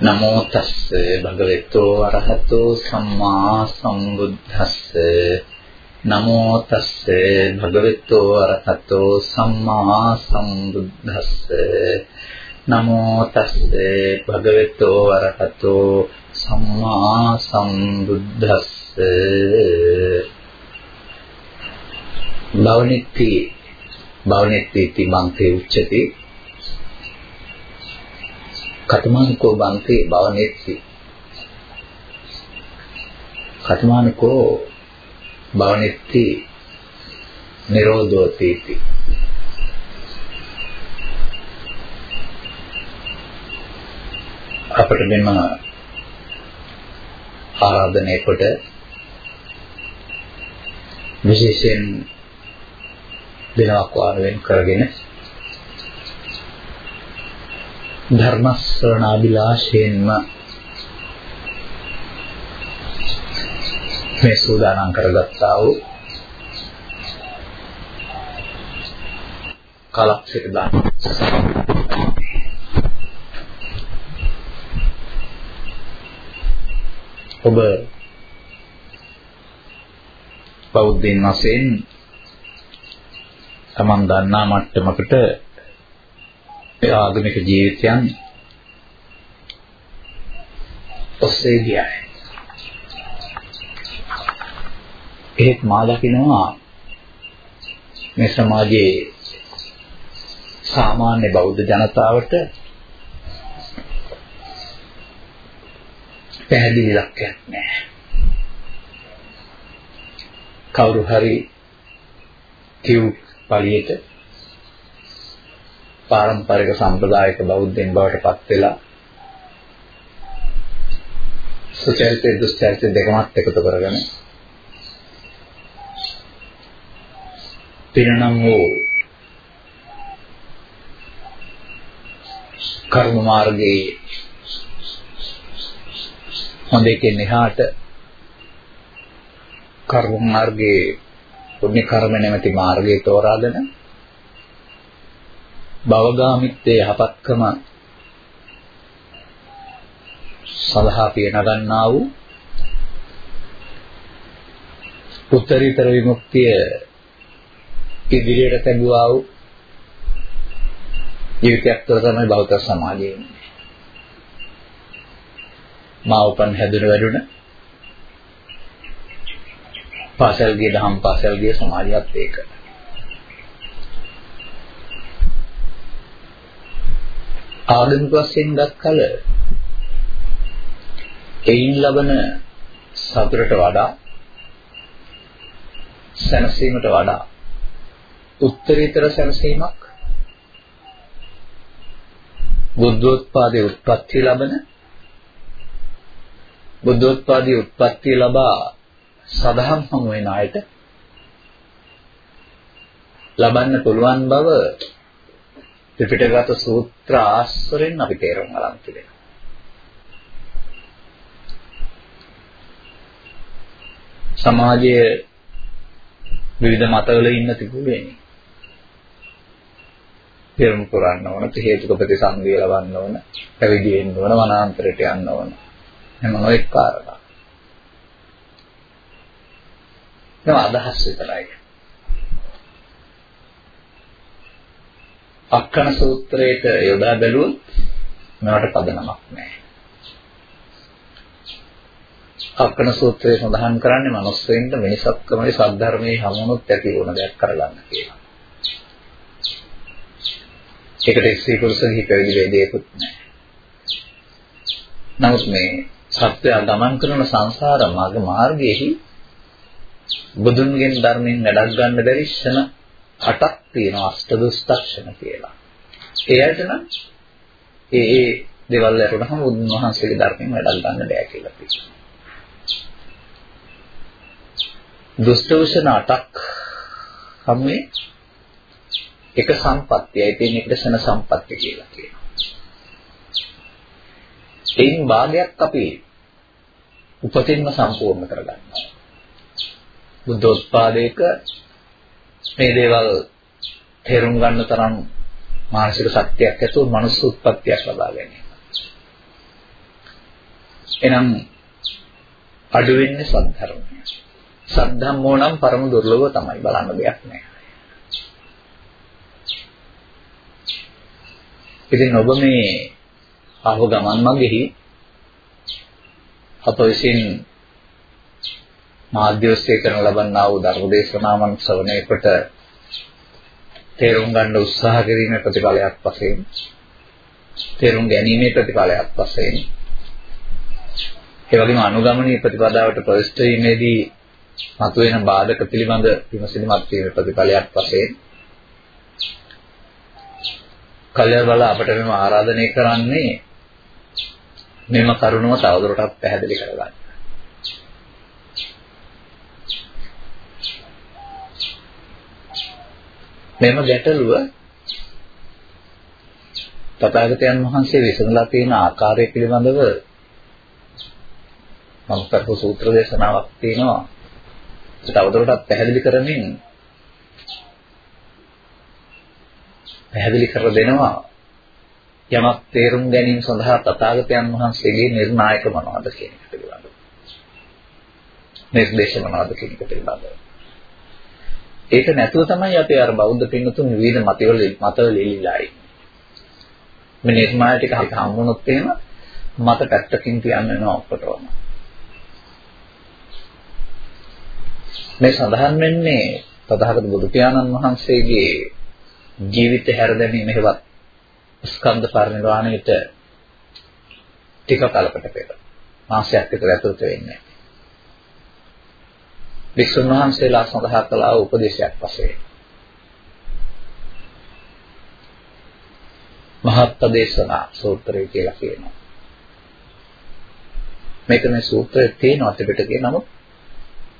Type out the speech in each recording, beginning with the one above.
නමෝ තස්ස භගවතු අරහතෝ සම්මා සම්බුද්දස්ස. නමෝ තස්ස භගවතු අරහතෝ සම්මා සම්බුද්දස්ස. නමෝ තස්ස භගවතු අරහතෝ සම්මා සම්බුද්දස්ස. භවනිත්‍ති භවනිත්‍ති තිමන්තේ උච්චති. කතමානිකෝ බන්තේ භවනෙත්ති. කතමානිකෝ භවනෙත්ති නිරෝධෝතීති අපිට මෙන්න ආරාධනය කොට විශේෂයෙන් දිනක් වාරයෙන් කරගෙන ධර්ම ශ්‍රවණාභිලාෂයෙන්ම මේ සූදානම් කරගත්තා වූ කලක්ෂිත දාන ඔබ බෞද්ධින් වශයෙන් තමන් දන්නා මට්ටමකට ඒ ආගමික ජීවිතයන් ඔස්සේ ගියයි. ඒත් මා දකිනවා මේ සමාජයේ සාමාන්‍ය බෞද්ධ ජනතාවට පැහැදිලි ලක්ෂයක් නැහැ. කවුරු හරි කිව් පළියට පාරම්පරික සම්ප්‍රදායික බෞද්ධයන් බවට පත් වෙලා සුචරිත දුස්චරිත දෙකමත් එකතු කරගෙන පිනනම් වූ කර්ම මාර්ගයේ හොඳ එකෙන් එහාට කර්ම මාර්ගයේ පුණ්‍ය කර්ම නැමැති මාර්ගය තෝරාගෙන භවගාමිත්වයේ යහපත්කම සඳහා පිය නගන්නා වූ උත්තරීතර විමුක්තිය ඉදිරියට තැබුවා වූ ජීවිතයක් තුළ තමයි බෞද්ධ සමාජයේ ඉන්නේ. මා උපන් හැදුන වැඩුණ පාසල් ගිය දහම් පාසල් ගිය සමාජයත් ඒකයි. ආගමික වශයෙන් දක්කල එයින් ලබන සතුටට වඩා සැනසීමට වඩා උත්තරීතර සැනසීමක් බුද්ධෝත්පාදයේ උත්පත්ති ලබන බුද්ධෝත්පාදයේ උත්පත්ති ලබා සදහම් හමු වෙන අයට ලබන්න පුළුවන් බව ත්‍රිපිටකගත සූත්‍ර ආශ්‍රයෙන් අපි තේරුම් ගන්න තිබෙනවා. සමාජයේ විවිධ මතවල ඉන්න තිබුණේ තේරුම් කරන්න ඕන, හේතුක ප්‍රතිසංගය ලබන්න ඕන, පැවිදි වෙන්න ඕන, වනාන්තරයට යන්න ඕන. එහෙම නොඑක් කාරණා. ඒක අදහස් විතරයි. අක්කන සූත්‍රයට යොදා බැලුවොත් මේවට පදනමක් නැහැ. අක්කන සූත්‍රයේ සඳහන් කරන්නේ මනුස්සයින්ට මිනිසක්කමේ සද්ධර්මයේ හමුනොත් ඇති වුණ දෙයක් කරගන්න කියලා. ඒකට ස්ත්‍රී පුරුෂ හිත වෙලි වේදේකුත් නැහැ. නමුත් මේ සත්‍ය ගමන් කරන සංසාර මාර්ග මාර්ගයේහි බුදුන්ගෙන් ධර්මයෙන් වැඩක් ගන්න බැරි ක්ෂණ අටක් තියෙනවා අෂ්ට දුස්තක්ෂණ කියලා. එයාට නම් ඒ ඒ දේවල් ලැබුණාම උන්වහන්සේගේ ධර්මයෙන් වැඩක් ගන්න බෑ කියලා කියනවා. දුෂ්ටවශන අටක් හැමේ එක සම්පත්තියයි තියෙන එකට ශන සම්පත්තිය කියලා කියනවා. එයින් භාගයක් අපි උපතින්ම සම්පූර්ණ කරගන්නවා. බුද්ධෝත්පාදයක මේ දේවල් තේරුම් ගන්න තරම් මානසික ශක්තියක් ඇතුව මනුස්ස උත්පත්තියක් ලබා ගැනීම. එනම් අඩු වෙන්නේ සද්ධර්මය. සද්ධම්මෝ නම් පරම දුර්ලභව තමයි බලන්න දෙයක් නෑ. ඉතින් ඔබ මේ ආව ගමන් මගෙහි අප විසින් මාධ්‍යෝස්සේ කරන ලබන්නා වූ ධර්මදේශනාවන් ශ්‍රවණය කොට තේරුම් ගන්න උත්සාහ කිරීමේ ප්‍රතිඵලයක් වශයෙන් තේරුම් ගැනීමේ ප්‍රතිඵලයක් වශයෙන් ඒ වගේම අනුගමනීය ප්‍රතිපදාවට ප්‍රවිෂ්ඨ වීමේදී මතුවෙන බාධක පිළිබඳ විමසිලිමත් වීමේ ප්‍රතිඵලයක් වශයෙන් කල්යර බල අපට මෙම ආරාධනය කරන්නේ මෙම කරුණව තවදුරටත් පැහැදිලි කරගන්න. මෙම ගැටලුව තථාගතයන් වහන්සේ විසඳලා තියෙන ආකාරය පිළිබඳව මම කරපු සූත්‍ර දේශනාවක් තියෙනවා. ඒක තවදුරටත් පැහැදිලි කරමින් පැහැදිලි කර දෙනවා යමක් තේරුම් ගැනීම සඳහා තථාගතයන් වහන්සේගේ නිර්ණායක මොනවද කියන එක පිළිබඳව. නිර්දේශ මොනවද කියන එක පිළිබඳව. ඒක නැතුව තමයි අපි අර බෞද්ධ පින්නතුන් විවිධ මතවල මතවල ඉලිලා ඉන්නේ. මේ නිර්මාණ ටික හම්බුනොත් එහෙම මත පැත්තකින් තියන්න වෙනවා ඔක්කොටම. මේ සඳහන් වෙන්නේ තථාගත බුදු පියාණන් වහන්සේගේ ජීවිතය හැරදැමීම හේවත් ස්කන්ධ පරිනිර්වාණයට ටික කලකට පෙර මාසයක් විතර ඇතුළත වෙන්නේ. වික්ෂුන් වහන්සේලා සඳහා කළා උපදේශයක් වශයෙන්. මහත්පදේශනා සූත්‍රය කියලා කියනවා. මේක මේ සූත්‍රයේ තියෙනවා ත්‍රිපිටකේ නමුත්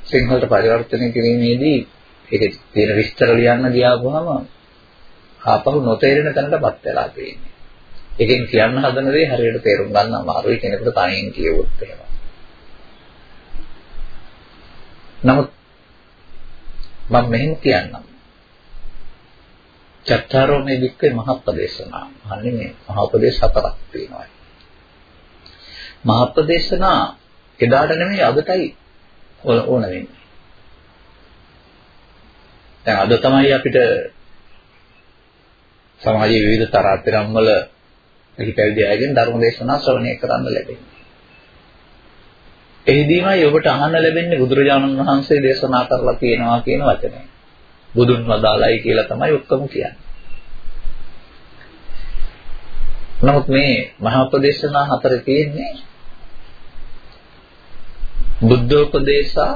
සිංහලට පරිවර්තනය කිරීමේදී ඒකේ තියෙන විස්තර ලියන්න ගියාම ආපහු නොතේරෙන තැනටපත් වෙලා තියෙන්නේ. ඒකෙන් කියන්න හදන දේ හරියට තේරුම් ගන්න අමාරුයි කෙනෙකුට තනියෙන් කියවොත් එහෙම. නමුත් මම මෙහෙම කියන්නම්. චත්තාරෝ මේ වික්කේ මහප්පදේශනා. අන්නේ මේ මහප්පදේශ හතරක් තියෙනවා. මහප්පදේශනා එදාට නෙමෙයි අදටයි ඕන වෙන්නේ. දැන් අද තමයි අපිට සමාජයේ විවිධ තරාතිරම් වල පිළිපැවිදි අයගෙන් ධර්ම දේශනා ශ්‍රවණය කරන්න ලැබෙන්නේ. එහිදීමයි ඔබට අහන්න ලැබෙන්නේ බුදුරජාණන් වහන්සේ දේශනා කරලා තියෙනවා කියන වචනය. බුදුන් වදාළයි කියලා තමයි ඔක්කොම කියන්නේ. නමුත් මේ මහා උපදේශනා හතරේ තියෙන්නේ බුද්ධෝපදේශා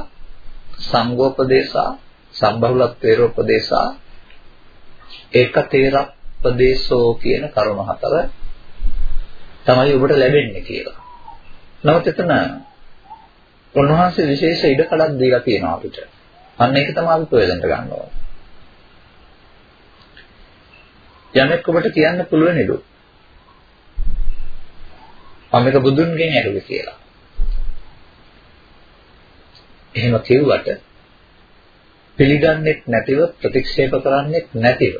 සංඝෝපදේශා සම්බහුලත්වේරෝපදේශා ඒකතේරප්පදේශෝ කියන කරුණ හතර තමයි ඔබට ලැබෙන්නේ කියලා. නමුත් එතන උන්වහන්සේ විශේෂ ඉඩකඩක් දීලා තියෙනවා අපිට. අන්න ඒක තමයි අපි ප්‍රයෝජනට ගන්න ඕනේ. යමෙක් ඔබට කියන්න පුළුවන් නේද? මම එක බුදුන්ගෙන් ඇහුවේ කියලා. එහෙම කිව්වට පිළිගන්නෙත් නැතිව ප්‍රතික්ෂේප කරන්නෙත් නැතිව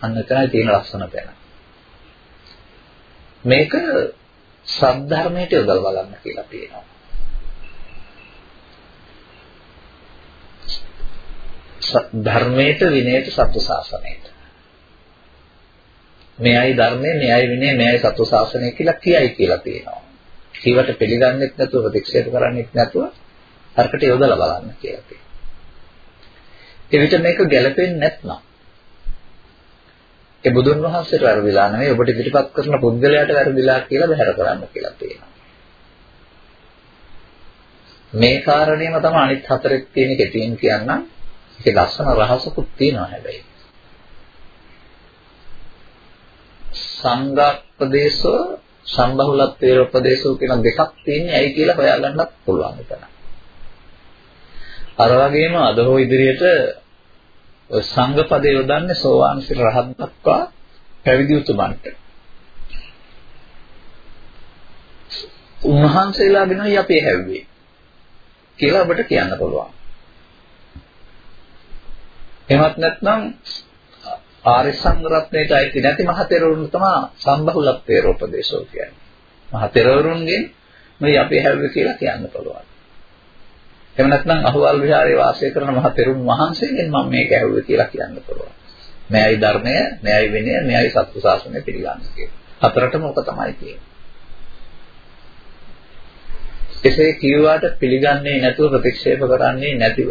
අන්න එතනයි තියෙන ලස්සන තැන. මේක සද්ධර්මයට යොදලා බලන්න කියලා තියෙනවා. ධර්මයට විනයට සත්‍ය ශාසනයට. මෙයයි ධර්මය, මෙයයි විනය, මෙයයි සත්‍ය ශාසනය කියලා කියයි කියලා තියෙනවා. කීවට පිළිගන්නෙත් නැතුව ප්‍රතික්ෂේප කරන්නෙත් නැතුව අරකට යොදලා බලන්න කියලා තියෙනවා. ඒ විතර මේක ගැළපෙන්නේ නැත්නම් ඒ බුදුන් වහන්සේට වැරදිලා නෙවෙයි ඔබට ඉදිරිපත් කරන පුද්ගලයාට වැරදිලා කියලා බහැර කරන්න කියලා තියෙනවා. මේ කාරණේම තමයි අනිත් හතරෙත් තියෙන කෙටියෙන් කියන්නම්. ඒකේ ලස්සන රහසකුත් තියෙනවා හැබැයි. සංඝප්පදේශෝ සම්බහුලත්වේරෝපදේශෝ කියන දෙකක් තියෙන්නේ ඇයි කියලා හොයාගන්නත් පුළුවන් එතන. අර වගේම අද හෝ ඉදිරියට ඔය සංඝ පදේ යොදන්නේ සෝවාන් සිර රහත් දක්වා පැවිදි උතුමන්ට. උන්වහන්සේලා වෙනයි අපි හැව්වේ කියලා ඔබට කියන්න පුළුවන්. එහෙමත් නැත්නම් ආර්ය සංග්‍රහණයට අයිති නැති මහතෙරුන් තමයි සම්බහුලත්වයේ රූපදේශෝ කියන්නේ. මහතෙරුන්ගෙන් මේ අපි හැවුවේ කියලා කියන්න පුළුවන්. එහෙම නැත්නම් අහවල් විහාරයේ වාසය කරන මහ තෙරුන් වහන්සේගෙන් මම මේක ඇහුවේ කියලා කියන්න පුළුවන්. මෙයයි ධර්මය, මෙයයි විනය, මෙයයි සත්‍ය ශාසනය පිළිගන්න කියලා. හතරටම ඔක තමයි තියෙන්නේ. එසේ කියුවාට පිළිගන්නේ නැතුව ප්‍රතික්ෂේප කරන්නේ නැතිව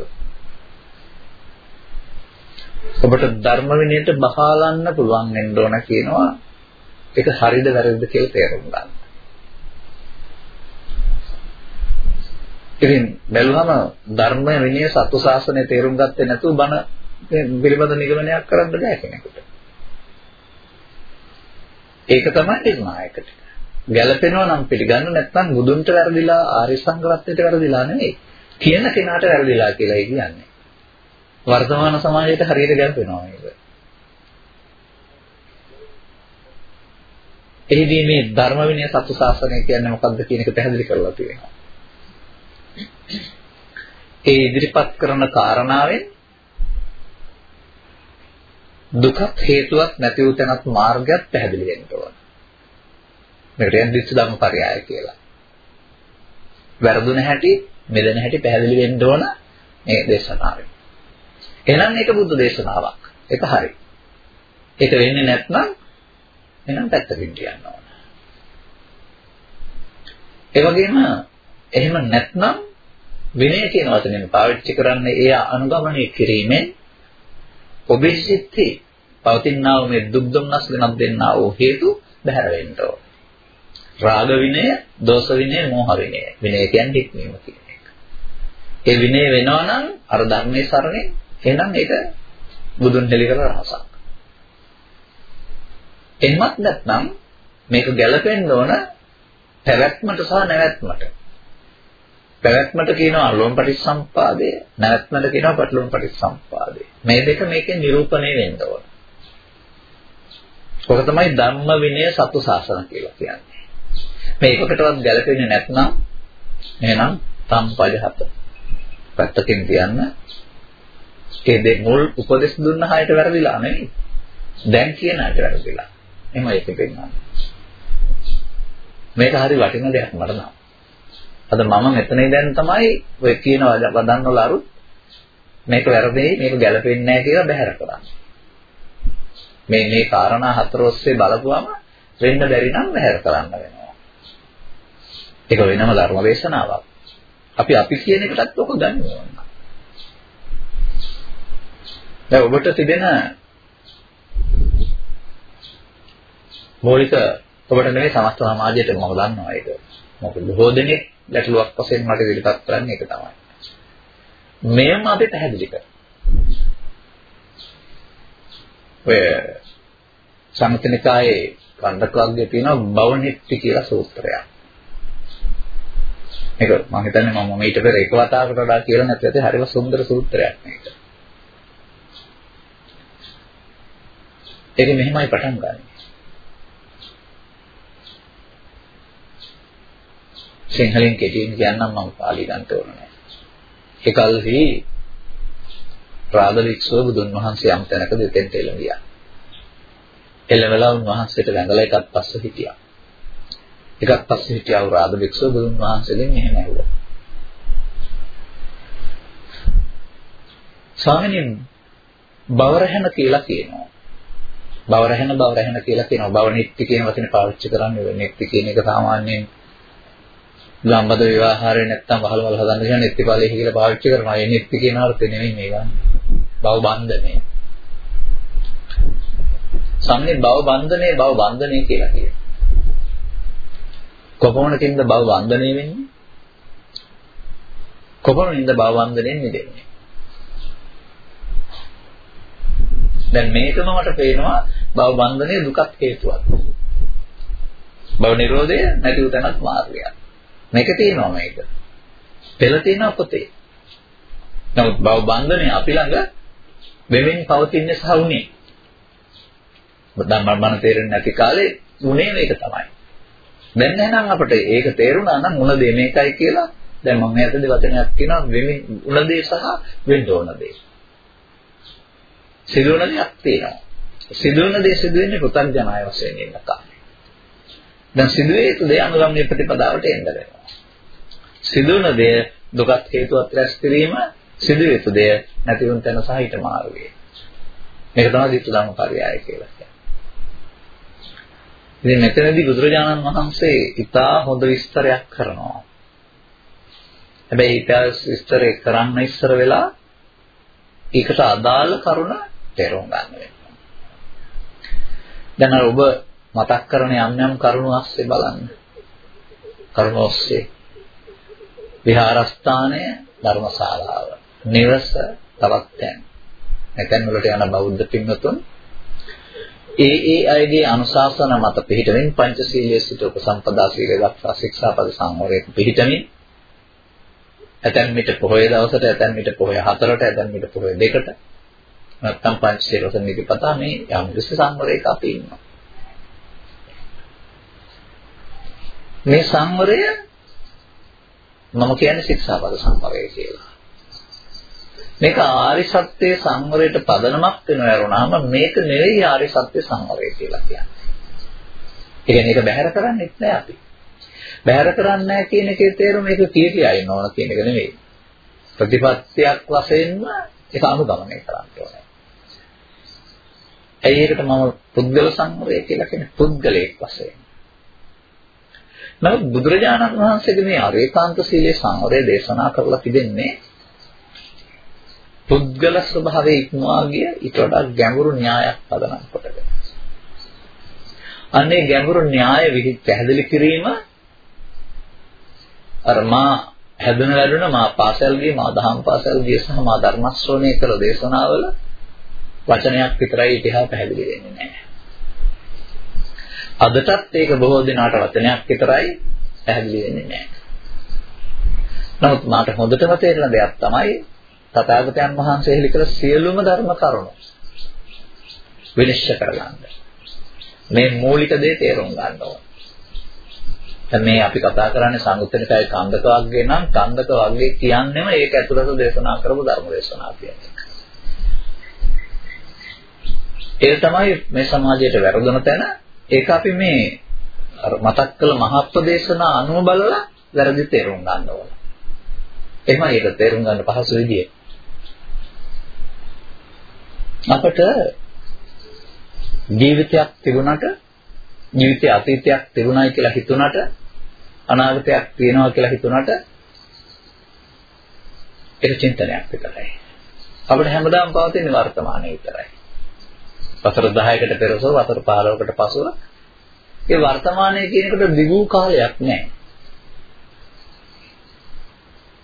ඔබට ධර්ම විනයට බහාලන්න පුළුවන් වෙන්න ඕන කියනවා ඒක හරිද වැරදිද කියලා තේරුම් ගන්න. ඉතින් බැලුවම ධර්ම විනය සත්ව ශාසනය තේරුම් ගත්තේ නැතුව බණ පිළිබඳ නිගමනයක් කරන්න බෑ කෙනෙකුට. ඒක තමයි නිර්ණායක ටික. ගැළපෙනවා නම් පිළිගන්න නැත්නම් බුදුන්ට වැරදිලා ආර්ය සංඝරත්නයට වැරදිලා නෙවෙයි. කියන කෙනාට වැරදිලා කියලා කියන්නේ. වර්තමාන සමාජයට හරියට ගැලපෙනවා මේක. එහිදී මේ ධර්ම විනය සත්‍ය ශාසනය කියන්නේ මොකක්ද කියන එක පැහැදිලි කරලා තියෙනවා. ඒ ඉදිරිපත් කරන කාරණාවෙන් දුකක් හේතුවක් නැති වූ තැනත් මාර්ගයක් පැහැදිලි වෙන්න ඕන. මේකට යන දිස්ස ධම්මපරයය කියලා. වැරදුන හැටි, මෙදෙන හැටි පැහැදිලි වෙන්න ඕන මේ දේශනාවෙන්. එහෙනම් මේක බුද්ධ දේශනාවක්. ඒක හරි. ඒක වෙන්නේ නැත්නම් එහෙනම් පැත්තකින් තියන්න ඕන. ඒ වගේම එහෙම නැත්නම් විනය කියන වචනයෙන් පාවිච්චි කරන්නේ ඒ අනුගමනය කිරීමෙන් ඔබේ සිත්තේ පවතිනා වූ මේ දුක් දුම්නස් වෙනත් දෙන්නා වූ හේතු බැහැර වෙන්න ඕන. රාග විනය, දෝෂ විනය, මෝහ විනය. විනය කියන්නේ හික්මීම කියන එක. ඒ විනය වෙනවා නම් අර ධර්මයේ සරණේ එහෙනම් ඒක බුදුන් හෙළි කළ රහසක්. එහෙමත් නැත්නම් මේක ගැලපෙන්න ඕන පැවැත්මට සහ නැවැත්මට. පැවැත්මට කියනවා ලෝම පටිච්චසම්පාදය, නැවැත්මට කියනවා පටලෝම පටිච්චසම්පාදය. මේ දෙක මේකෙන් නිරූපණය වෙන්න ඕන. ඔක තමයි ධම්ම විනය සතු සාසන කියලා කියන්නේ. මේ එකකටවත් ගැලපෙන්නේ නැත්නම් එහෙනම් සම්පජහත පැත්තකින් තියන්න ඒ දෙ මුල් උපදෙස් දුන්න හයට වැරදිලා නෙවෙයි. දැන් කියන හයට වැරදිලා. එහෙම ඒක පෙන්නනවා. මේක හරි වටින දෙයක් මට නම්. අද මම මෙතන ඉඳන් තමයි ඔය කියන වදන් වල අරුත් මේක වැරදි මේක ගැලපෙන්නේ නැහැ කියලා බැහැර කරන්නේ. මේ මේ කාරණා හතර ඔස්සේ බලපුවම වෙන්න බැරි නම් බැහැර කරන්න වෙනවා. ඒක වෙනම ධර්ම දේශනාවක්. අපි අපි කියන එකටත් ඔක ගන්න ඕන. දැන් ඔබට තිබෙන මූලික ඔබට නෙවෙයි සමස්ත සමාජයට මම දන්නවා ඒක. මොකද බොහෝ දෙනෙක් ගැටලුවක් වශයෙන් මට ඉදිරිපත් කරන්නේ ඒක තමයි. මෙයම අපි පැහැදිලි කරා. ඔය සම්මතනිකායේ කණ්ඩක වර්ගයේ තියෙන බවනිත්ති කියලා සූත්‍රයක්. මේක මම හිතන්නේ මම ඊට පෙර එක වතාවකට වඩා කියලා නැත්නම් හරිම සුන්දර සූත්‍රයක් මේක. ඒක මෙහෙමයි පටන් ගන්න. සිංහලෙන් කෙටියෙන් කියන්නම් මම පාලි ගන්නට ඕන නැහැ. ඒකල්හි රාග වික්ෂෝ බුදුන් වහන්සේ යම් තැනක දෙතෙන්ට එළඹියා. එළවෙලා උන්වහන්සේට වැඳලා එකක් පස්ස හිටියා. එකක් පස්ස හිටියා වූ රාග වික්ෂෝ බුදුන් වහන්සේගෙන් එහෙම ඇහුවා. ස්වාමීන් බවරහන කියලා කියනවා. බව රැහෙන බව රැහෙන කියලා කියනවා. බව නිත්‍ය කියන වචනේ පාවිච්චි කරන්නේ නිත්‍ය කියන එක සාමාන්‍යයෙන් ගම්බද විවාහාරය නැත්තම් වහල වල හදන්න කියන නිත්‍ය ඵලයේ කියලා පාවිච්චි කරනවා. ඒ නිත්‍ය කියන අර්ථය නෙමෙයි මේ ගන්න. බව බන්ධනේ. සම්නේ බව බන්ධනේ බව බන්ධනේ කියලා කියනවා. කොපමණකින්ද බව බන්ධනේ වෙන්නේ? කොපමණින්ද බව බන්ධනෙන් මිදෙන්නේ? දැන් මේකම මට පේනවා භව බන්ධනයේ දුකක් හේතුවක්. භව නිරෝධය නැති උතනක් මාර්ගයක්. මේක තියෙනවා මේක. පෙළ තියෙනවා පොතේ. නමුත් භව බන්ධනය අපි ළඟ වෙමින් පවතින්නේ සහ උනේ. දැන් මම තේරෙන්නේ නැති කාලේ උනේ මේක තමයි. දැන් නැහනම් අපිට ඒක තේරුණා නම් උන දේ මේකයි කියලා දැන් මම මෙතනදී වචනයක් කියනවා වෙමින් උන දේ සහ වෙන්න ඕන දේ. සිදුවන දෙයක් තියෙනවා. සිදුවන දේ සිදුවෙන්නේ පුතඥාය වශයෙන් ඉන්න කාලේ. දැන් සිදුවේ යුතු දේ අනුගමනීය ප්‍රතිපදාවට එන්න වෙනවා. සිදුවන දෙය දුකත් හේතුවත් රැස් කිරීම සිදු යුතු දෙය නැති වුන් තැන සහ ඊට මාර්ගය. මේක තමයි ditth ධම්ම පරයය කියලා කියන්නේ. ඉතින් මෙතනදී බුදුරජාණන් වහන්සේ ඉතා හොඳ විස්තරයක් කරනවා. හැබැයි ඊට විස්තරය කරන්න ඉස්සර වෙලා ඒකට අදාළ කරුණ තේරුම් ගන්න වෙනවා. දැන් අර ඔබ මතක් කරන යම් යම් කරුණු අස්සේ බලන්න. කරුණ ඔස්සේ විහාරස්ථානය ධර්මශාලාව. නිවස තවත් තැන්. නැතන් වලට යන බෞද්ධ පින්වතුන් ඒ ඒ අයගේ අනුශාසන මත පිළිටමින් පංචශීලයේ සිට උපසම්පදා සීලය දක්වා ශික්ෂාපද සංවරයේ පිළිටමින් ඇතැම් මිට පොහොය දවසට ඇතැම් මිට පොහොය හතරට ඇතැම් මිට පොහොය දෙකට නැත්තම් පංචශීල සම්නිතිපතා මේ යම් කිසි සංවරයක අපි ඉන්නවා මේ සංවරය මම කියන්නේ ශික්ෂාපද සංවරය කියලා මේක ආරි සත්‍යයේ සංවරයට පදනමක් වෙනවා වරුණාම මේක නෙවෙයි ආරි සත්‍ය සංවරය කියලා කියන්නේ. ඒ කියන්නේ ඒක බැහැර කරන්නේත් නෑ අපි. බැහැර කරන්නේ නැහැ කියන එකේ තේරුම මේක කිය කියා ඉන්න ඕන කියන එක නෙවෙයි. ප්‍රතිපත්තියක් වශයෙන්ම ඒක අනුගමනය කරන්න ඕනේ. ඇයි ඒකට මම පුද්ගල සංවරය කියලා කියන්නේ පුද්ගලයෙක් වශයෙන්. නමුත් බුදුරජාණන් වහන්සේගේ මේ අරේකාන්ත සීලේ සංවරය දේශනා කරලා තිබෙන්නේ පුද්ගල ස්වභාවයේ ඉක්මවා ගිය ඊට වඩා ගැඹුරු න්‍යායක් පදනම් කොටගෙන. අනේ ගැඹුරු න්‍යාය විදි පැහැදිලි කිරීම අර මා හැදෙන වැඩුණ මා පාසල් ගියේ මා දහම් පාසල් ගියේ සහ මා ධර්ම ශ්‍රවණය කළ දේශනාවල වචනයක් විතරයි ඉතිහා පැහැදිලි වෙන්නේ නැහැ. අදටත් ඒක බොහෝ දිනාට වචනයක් විතරයි පැහැදිලි වෙන්නේ නැහැ. නමුත් මාට හොඳටම තේරෙන දෙයක් තමයි තථාගතයන් වහන්සේ හෙළි කළ සියලුම ධර්ම කරුණු විනිශ්චය කරගන්න. මේ මූලික දේ තේරුම් ගන්න ඕන. දැන් මේ අපි කතා කරන්නේ සංයුත්තනිකයි කන්දක වර්ගය නම් කන්දක වර්ගය කියන්නේම ඒක ඇතුළත දේශනා කරපු ධර්ම දේශනා කියන්නේ. ඒ තමයි මේ සමාජයට වැරදුන තැන ඒක අපි මේ මතක් කළ මහත්පදේශනා අනුව බලලා වැරදි තේරුම් ගන්න ඕන. එහෙමයි ඒක තේරුම් ගන්න පහසු විදිය. අපට ජීවිතයක් තිබුණාට ජීවිතයේ අතීතයක් තිබුණායි කියලා හිතුණාට අනාගතයක් තියෙනවා කියලා හිතුණාට ඒක චින්තනයක් විතරයි. අපිට හැමදාම පවතින වර්තමානයේ විතරයි. වසර 10කට පෙරසව වසර 15කට පසුව ඒ වර්තමානයේ කියන එකට දිගු කාලයක් නැහැ.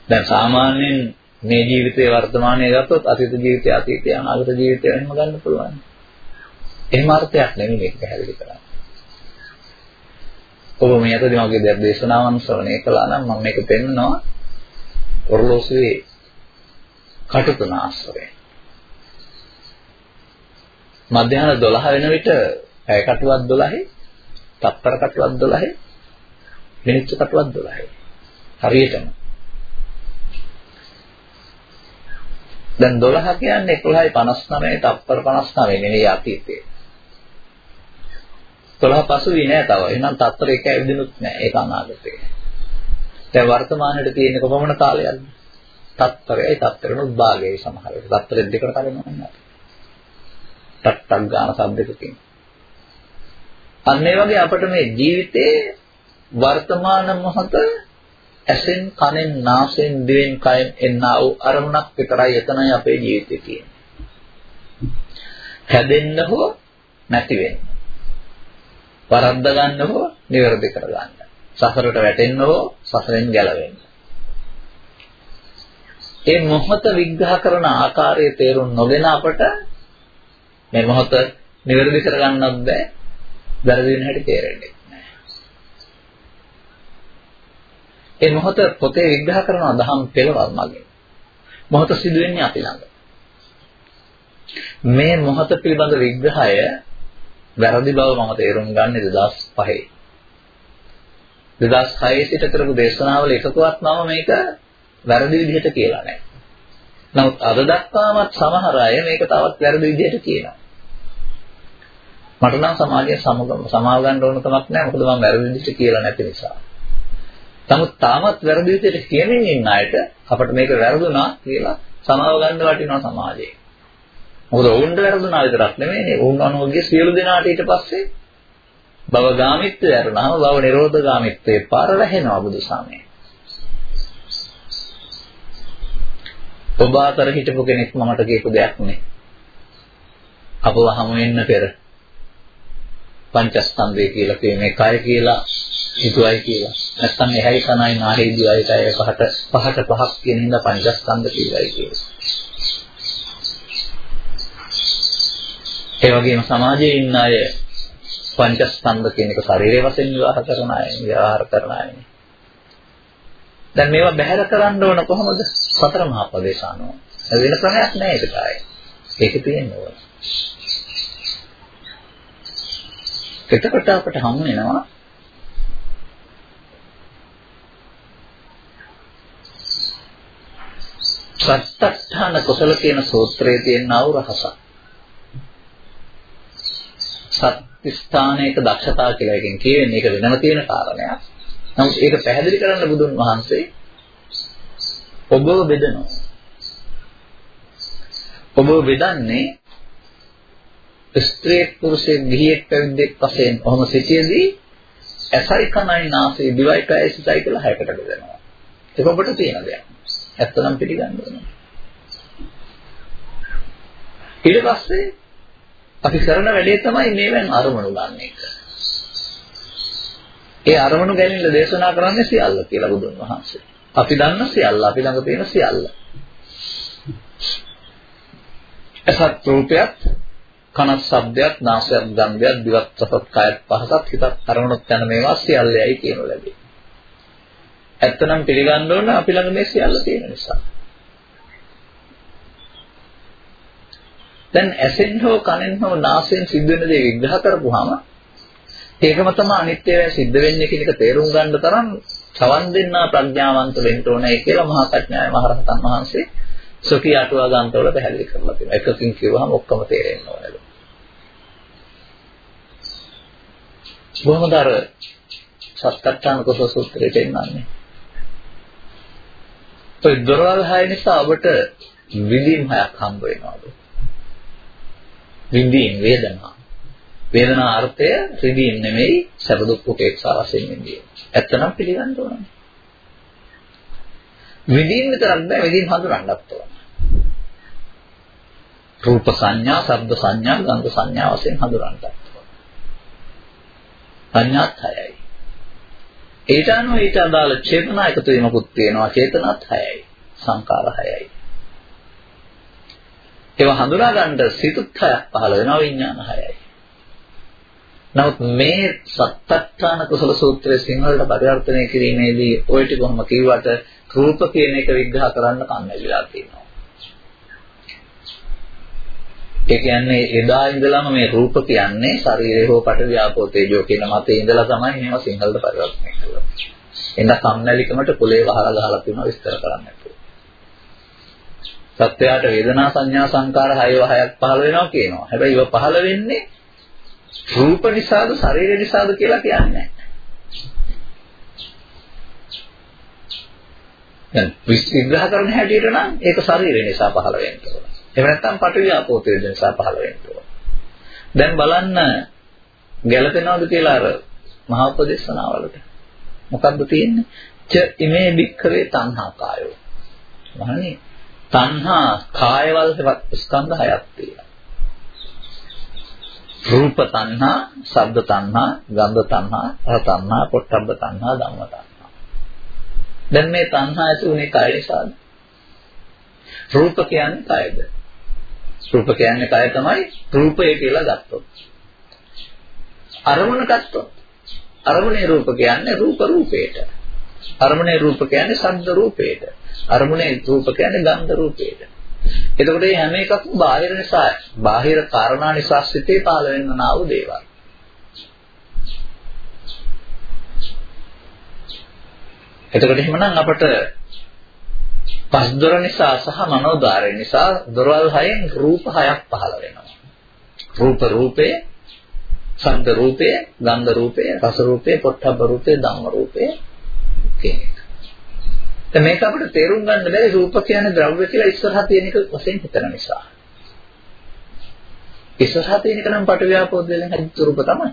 දැන් සාමාන්‍යයෙන් මේ ජීවිතයේ වර්තමානයේ ගත්තොත් අතීත ජීවිතය අතීතය අනාගත ජීවිතය එහෙම ගන්න පුළුවන්. එහෙම අර්ථයක් නෙමෙයි මේක පැහැදිලි කරන්නේ. ඔබ මේ අතදී මගේ දේශනාවන් ශ්‍රවණය කළා නම් මම මේක පෙන්නනවා ඔරලෝසුවේ කටුතුන ආශ්‍රය. මධ්‍යහන 12 වෙන විට පැය කටුවක් 12, තත්තර කටුවක් 12, මිනිත්තු කටුවක් 12. හරියටම. දැන් 12 කියන්නේ 11:59 තත්තර 59 නෙවෙයි අතීතයේ. 12 පසුවී නෑ තව. එහෙනම් තත්තර එක ඇවිදිනුත් නෑ. ඒක අනාගතේ. දැන් වර්තමානයේ තියෙන කොපමණ කාලයක්ද? තත්තරයයි තත්තරනුත් භාගයයි සමහර වෙලාවට. තත්තර දෙකට කලින් නෑ. ටක් ටක් ගාන શબ્දකකින්. අන්න ඒ වගේ අපිට මේ ජීවිතේ වර්තමාන මොහොත ඇසෙන් කනෙන් නාසයෙන් දිවෙන් කයෙන් එන්නා වූ අරමුණක් විතරයි එතනයි අපේ ජීවිතේ තියෙන්නේ. හැදෙන්න හෝ නැති වෙන්න. වරද්ද ගන්න හෝ නිවැරදි කර ගන්න. සසරට වැටෙන්න හෝ සසරෙන් ගැලවෙන්න. ඒ මොහොත විග්‍රහ කරන ආකාරයේ තේරුම් නොගෙන අපට මේ මොහොත නිවැරදි කරගන්නත් බෑ. වැරදි වෙන හැටි තේරෙන්නේ නැහැ. ඒ මොහොත පොතේ විග්‍රහ කරනවා දහම් පෙළවල් මගින්. මොහොත සිදු වෙන්නේ අපි ළඟ. මේ මොහොත පිළිබඳ විග්‍රහය වැරදි බව මම තේරුම් ගන්නේ 2005. 2006 සිට කරපු දේශනාවල එකකවත් මම මේක වැරදි විදිහට කියලා නැහැ. නමුත් අද දක්වාමත් සමහර අය මේක තවත් වැරදි විදිහට කියනවා. මට නම් සමාජයේ සමග සමාව ගන්න ඕන කමක් නැහැ මොකද මම වැරදි විදිහට කියලා නැති නිසා. නමුත් තාමත් වැරදි විදිහට කියමින් ඉන්න අයට අපිට මේක වැරදුනා කියලා සමාව ගන්න වටිනවා සමාජයේ. මොකද ඔවුන්ට වැරදුනා විතරක් නෙමෙයිනේ. ඔවුන් අනුවගේ සියලු දෙනාට ඊට පස්සේ භවගාමිත්වය අරුණාම භව නිරෝධගාමිත්වයේ පාර වැහෙනවා බුදුසමයේ. ඔබ අතර හිටපු කෙනෙක් මමට කියපු දෙයක් නේ. අපව හමු වෙන්න පෙර පංචස්කන්ධය කියලා කියේ මේ කය කියලා හිතුවයි කියලා. නැත්තම් එහයි කනයි නාහේ දිවයි කය පහට පහට පහක් කියන හින්දා පංචස්කන්ධ කියලායි කියන්නේ. ඒ වගේම සමාජයේ ඉන්න අය පංචස්කන්ධ කියන එක ශරීරය වශයෙන් විවාහ කරන අය, විවාහ කරන අය. දැන් මේවා බැහැර කරන්න ඕන කොහොමද? සතර මහා ප්‍රදේශානෝ. වෙන ක්‍රමයක් නැහැ ඒකට ආයේ. ඒක තියෙන්න ඕන. එතකොට අපට හමු වෙනවා සත්තඨාන කුසල කියන සූත්‍රයේ තියෙන අවරහස. සත්‍ය ස්ථානයක දක්ෂතාව කියලා එකෙන් කියන්නේ ඒක වෙනම තියෙන කාරණයක්. නමුත් ඒක පැහැදිලි කරන්න බුදුන් වහන්සේ ඔබව බෙදනවා. ඔබව බෙදන්නේ ස්ත්‍රී පුරුෂයෙක් ගිහියෙක් පැවිද්දෙක් වශයෙන් ඔහොම සිටියේදී ඇසයි කනයි නාසය දිවයි කයයි සිතයි කියලා හැකට බෙදනවා. ඒක ඔබට තියෙන දෙයක්. ඇත්තනම් පිළිගන්න ඕනේ. ඊට පස්සේ අපි කරන වැඩේ තමයි මේවෙන් අරමුණු ගන්න එක. ඒ අරමුණු ගැනීම දේශනා කරන්නේ සියල්ල කියලා බුදුන් වහන්සේ. අපි දන්න සියල්ල, අපි ළඟ තියෙන සියල්ල. එසත් රූපයක්, කනත් ශබ්දයක්, නාසයක් ගන්ධයක්, දිවක් රසත්, කයත් පහසත්, හිතත් අරමුණක් යන මේවා සියල්ලයි කියනු ලැබේ. ඇත්තනම් පිළිගන්න ඕන අපි ළඟ මේ සියල්ල තියෙන නිසා. දැන් ඇසෙන් හෝ කනෙන් හෝ නාසයෙන් සිද්ධ වෙන දේ විග්‍රහ කරපුවාම ඒකම තමයි අනිත්‍යය සිද්ධ වෙන්නේ කියන එක තේරුම් ගන්න තරම් සවන් දෙන්නා ප්‍රඥාවන්ත වෙන්න ඕනේ කියලා මහා ප්‍රඥාය මහරහතන් වහන්සේ සොකී අටුවා ගාන්තවල පැහැදිලි කරලා තියෙනවා. එකකින් කිව්වහම ඔක්කොම තේරෙන්න ඕනලු. කොහොමද අර සත්‍යත්තාන කුසල සූත්‍රයට එන්නන්නේ? ඔය දොරවල් හය නිසා ඔබට විඳීම් හයක් හම්බ වෙනවලු. විඳීම් වේදනා. වේදනා අර්ථය රිදීම් නෙමෙයි සැප දුක් උපේක්ෂා වශයෙන් විඳීම. ඇත්තනම් පිළිගන්න ඕනේ. විඳීම් විතරක් බෑ විඳීම් හඳුනන්නත් ඕන. රූප සංඥා, ශබ්ද සංඥා, ගන්ධ සංඥා වශයෙන් හඳුනන්නත් ඕන. සංඥාත් හයයි. ඊට අනුව ඊට අදාළ චේතනා එකතු වීමකුත් තියෙනවා. චේතනාත් හයයි. සංකාර හයයි. ඒවා හඳුනා ගන්න සිතුත් හයක් පහළ වෙනවා විඥාන හයයි. නමුත් මේ සත්තට්ඨාන කුසල සූත්‍රයේ සිංහලට පරිවර්තනය කිරීමේදී ඔය ටික කොහොම කිව්වට රූප කියන එක විග්‍රහ කරන්න කන්නැලිලා තියෙනවා. ඒ කියන්නේ එදා ඉඳලම මේ රූප කියන්නේ ශරීරය හෝ පඨවි ආපෝ තේජෝ කියන මතේ ඉඳලා තමයි මේවා සිංහලට පරිවර්තනය කරලා. එඳ කම්මැලිකමට කුලේ වහලා ගහලා තියෙනවා විස්තර කරන්න. සත්‍යයට වේදනා සංඥා සංකාර හය වහයක් පහළ වෙනවා කියනවා. හැබැයි ඒව පහළ වෙන්නේ රූප නිසාද ශරීර නිසාද කියලා කියන්නේ නැහැ. දැන් විග්‍රහ කරන හැටියට නම් ඒක ශරීර නිසා පහළ වෙන්න ඕන. එහෙම නැත්නම් පඨවි ආපෝ තේජෝ නිසා පහළ වෙන්න ඕන. දැන් බලන්න ගැළපෙනවද කියලා අර මහා උපදේශනාවලට. මොකද්ද තියෙන්නේ? ච ඉමේ භික්ඛවේ තණ්හා කායෝ. මහණේ තණ්හා කායවල ස්කන්ධ හයක් තියෙනවා. රූප තණ්හා, ශබ්ද තණ්හා, ගන්ධ තණ්හා, රස තණ්හා, පොට්ටබ්බ තණ්හා, ධම්ම තණ්හා. දැන් මේ තණ්හා ඇති උනේ කය නිසාද? රූප කියන්නේ කයද? රූප කියන්නේ කය තමයි රූපය කියලා ගත්තොත්. අරමුණ ගත්තොත් අරමුණේ රූප කියන්නේ රූප රූපේට. අරමුණේ රූප කියන්නේ ශබ්ද රූපේට. අරමුණේ රූප කියන්නේ ගන්ධ රූපේට. එතකොට මේ හැම එකක්ම බාහිර නිසා බාහිර කාරණා නිසා සිතේ පහළ වෙන්නා වූ දේවල්. එතකොට එහෙමනම් අපට පස්දොර නිසා සහ මනෝදාරය නිසා දොරවල් හයෙන් රූප හයක් පහළ වෙනවා. රූප රූපේ, ශබ්ද රූපේ, ගන්ධ රූපේ, රස රූපේ, පොට්ටබ්බ රූපේ, ධම්ම රූපේ කියන දැන් මේක අපිට තේරුම් ගන්න බැරි රූප කියන්නේ ද්‍රව්‍ය කියලා ඉස්සරහා තියෙන එක වශයෙන් හිතන නිසා. ඉස්සරහා තියෙන එක නම් පටවියාපෝද වලින් හදිච්ච රූප තමයි.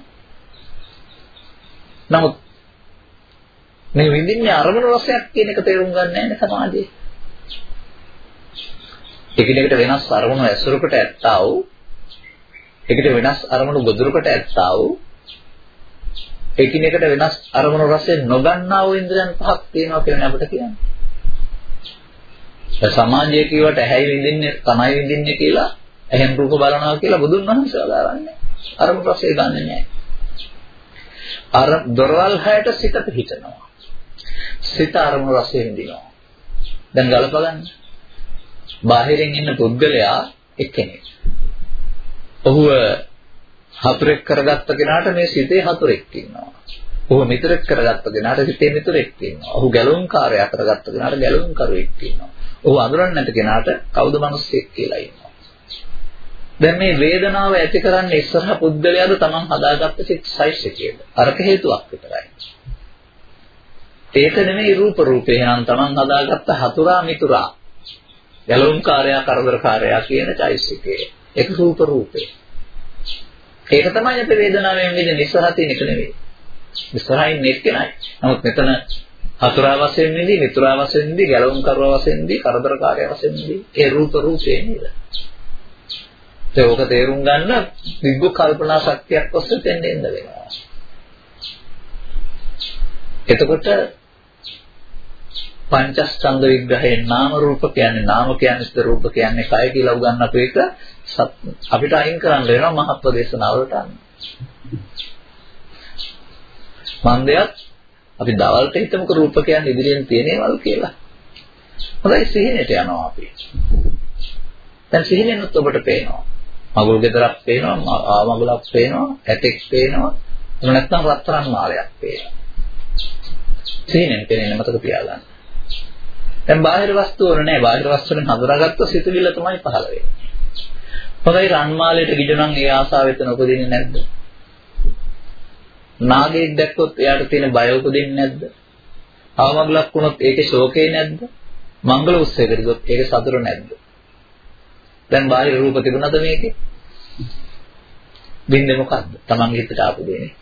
නමුත් මේ විඳින්නේ අරමුණු රසයක් කියන එක තේරුම් ගන්න නැහැ නේ සමාජයේ. එකිනෙකට වෙනස් අරමුණු ඇසුරකට ඇත්තා වූ එකිට වෙනස් අරමුණු ගොදුරකට ඇත්තා වූ එකිනෙකට වෙනස් අරමුණු රසයෙන් නොගන්නා වූ ඉන්ද්‍රයන් පහක් තියෙනවා කියන අපිට කියන්නේ. සමාජයේ කියවට ඇහැයි විඳින්නේ කනයි විඳින්නේ කියලා ඇහෙන් රූප බලනවා කියලා බුදුන් වහන්සේ වදාරන්නේ. අරමුණු රසය ගන්නෙ නෑ. අර දොරවල් හැයට සිත පිහිටනවා. සිත අරමුණු රසය විඳිනවා. දැන් ගලප ගන්න. බාහිරින් ඉන්න පුද්ගලයා එක්කෙනෙක්. ඔහුව හතුරෙක් කරගත්ත කෙනාට මේ සිතේ හතුරෙක් ඉන්නවා. ඔහු මිතුරෙක් කරගත්ත කෙනාට සිතේ මිතුරෙක් ඉන්නවා. ඔහු ගැලුම්කාරයා කරගත්ත කෙනාට ගැලුම්කරුවෙක් ඉන්නවා. ඔහු අඳුරන්නේ නැති කෙනාට කවුද මිනිස්සෙක් කියලා ඉන්නවා. දැන් මේ වේදනාව ඇති කරන්නේ ඉස්සරහ පුද්ගලයාද Taman හදාගත්ත චිත්තයිසිකේද? අරක හේතුවක් විතරයි. ඒක නෙමෙයි රූප රූපේ නම් Taman හදාගත්ත හතුරා මිතුරා. ගැලුම්කාරයා කරදරකාරයා කියන චෛසිකේ. ඒක රූප රූපේ. ඒක තමයි අපේ වේදනාවෙන් විඳින ඉස්සරහ තියෙන එක නෙවෙයි. ඉස්සරහින් නෙක්කනයි. නමුත් මෙතන හතුරා වශයෙන් විඳි, මිතුරා වශයෙන් විඳි, ගැලුම්කරුවා වශයෙන් විඳි, කරදරකාරයා වශයෙන් විඳි. ඒ රූප රූපේ නේද? ඒක ඕක තේරුම් ගන්න දිග්ග කල්පනා ශක්තියක් ඔස්සේ දෙන්න එන්න වෙනවා. එතකොට පංචස්කන්ධ විග්‍රහයෙන් නාම රූප කියන්නේ නාම කියන්නේ ස්ද රූප කියන්නේ කය කියලා උගන්වපු එක අපිට අයින් කරන්න වෙනවා මහප්‍රදේශනාවලට අන්න. මන්දයත් අපි දවල්ට හිතමුක රූප කියන්නේ ඉදිරියෙන් තියෙනේවල් කියලා. හොඳයි සිහිනෙට යනවා අපි. දැන් සිහිනෙනුත් ඔබට පේනවා. මගුල් ගෙදරක් පේනවා, ආමගුලක් පේනවා, ඇටෙක් පේනවා, එහෙම නැත්නම් රත්තරන් මාලයක් පේනවා. සිහිනෙන් පේන්නේ මතක තියාගන්න. දැන් බාහිර වස්තු වල නෑ බාහිර වස්තු වලින් හඳුනාගත්ත සිතුවිල්ල තමයි පහළ වෙන්නේ. හොඳයි රන්මාලයට ගිජුණන් ඒ ආසාව එතන උපදින්නේ නැද්ද? නාගයෙක් දැක්කොත් එයාට තියෙන බය උපදින්නේ නැද්ද? අවමගලක් වුණොත් ඒකේ ශෝකේ නැද්ද? මංගල උත්සවයකට ගියොත් ඒකේ සතුට නැද්ද? දැන් බාහිර රූප තිබුණාද මේකේ? බින්දේ මොකද්ද? Tamange හිතට ආපු දෙන්නේ.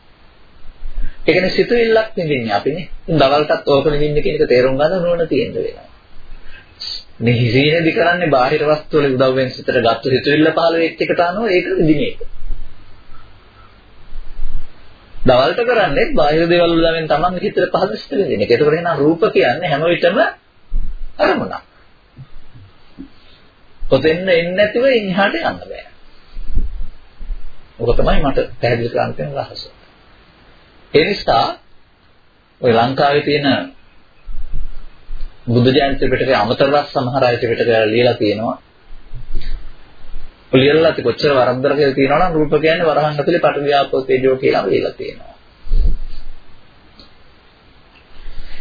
ඒ කියන්නේ සිතුවිල්ලක් නිදින්නේ අපිනේ. දවල්ටත් ඕක නිදින්නේ කියන එක තේරුම් ගන්න ඕන තියෙන්න වෙනවා. මේ හිසීනේදි කරන්නේ බාහිර වස්තු වල උදව්වෙන් සිතට ගත්ත සිතුවිල්ල පහළ වෙච්ච එකට අනුව ඒක නිදින එක. දවල්ට කරන්නේ බාහිර දේවල් වලින් තමන් හිතට පහළ සිතුවිලි දෙන එක. ඒකට එහෙනම් රූප කියන්නේ හැම විටම අරමුණක්. ඔතෙන්න එන්නේ නැතිව ඉන්හාට යන්න බෑ. ඔක තමයි මට පැහැදිලි කරන්න තියෙන රහස. ඒ නිසා ඔය ලංකාවේ තියෙන බුද්ධ ජයන්ති පිටකේ අමතරව සමහර අය පිටකේ ලියලා තියෙනවා. ලියලා තිය කොච්චර වරද්දලා කියලා තියෙනවා නම් රූප කියන්නේ වරහන් ඇතුලේ පට වියාපෝ තේජෝ කියලා ලියලා තියෙනවා.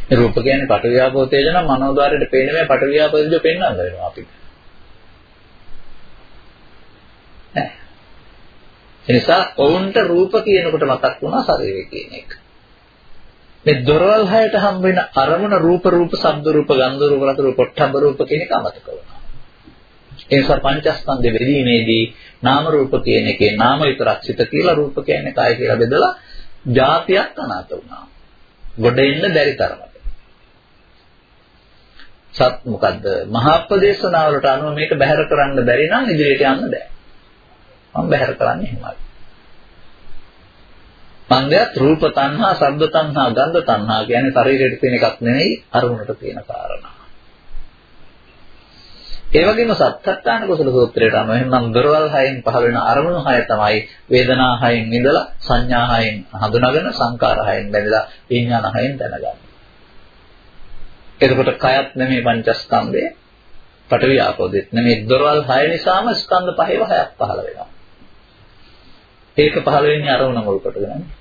ඒ රූප කියන්නේ පට වියාපෝ තේජෝ නම් මනෝද්වාරයට පේන්නේ මේ පට වියාපෝ තේජෝ පෙන්වන්න වෙනවා අපිට. එනිසා ඔවුන්ට රූප කියනකොට මතක් වුණා ශරීරය කියන එක. මේ දොරවල් හයට හම් වෙන අරමුණ රූප රූප ශබ්ද රූප ගන්ධ රූප රස රූප පොට්ටබ්බ රූප කියන එක අමතක වුණා. ඒ නිසා පංචස්කන්ධ වෙදීමේදී නාම රූප කියන එකේ නාම විතරක් සිත කියලා රූප කියන්නේ කාය කියලා බෙදලා જાතියක් අනාත වුණා. ගොඩ එන්න බැරි තරමට. සත් මොකද්ද? මහාපදේශනාවලට අනුව මේක බැහැර කරන්න බැරි නම් ඉදිරියට යන්න බෑ. මම බැහැර කරන්නේ එහෙමයි. මන්දයත් රූප තණ්හා, ශබ්ද තණ්හා, ගන්ධ තණ්හා කියන්නේ ශරීරයට තියෙන එකක් නෙවෙයි අරමුණට තියෙන කාරණා. ඒ වගේම සත්‍යත්තාන කුසල සූත්‍රයට අනුව එහෙනම් දොරවල් හයෙන් පහළ වෙන අරමුණු හය තමයි වේදනා හයෙන් ඉඳලා සංඥා හයෙන් හඳුනාගෙන සංකාර හයෙන් බැඳලා විඥාන හයෙන් දැනගන්න. එතකොට කයත් නෙමෙයි පංචස්කන්ධය, පඨවි ආපෝදෙත් නෙමෙයි දොරවල් හය නිසාම ස්කන්ධ පහේව හයක් පහළ වෙනවා. ඒක පහළ වෙන්නේ අරමුණ මුල් කොටගෙන.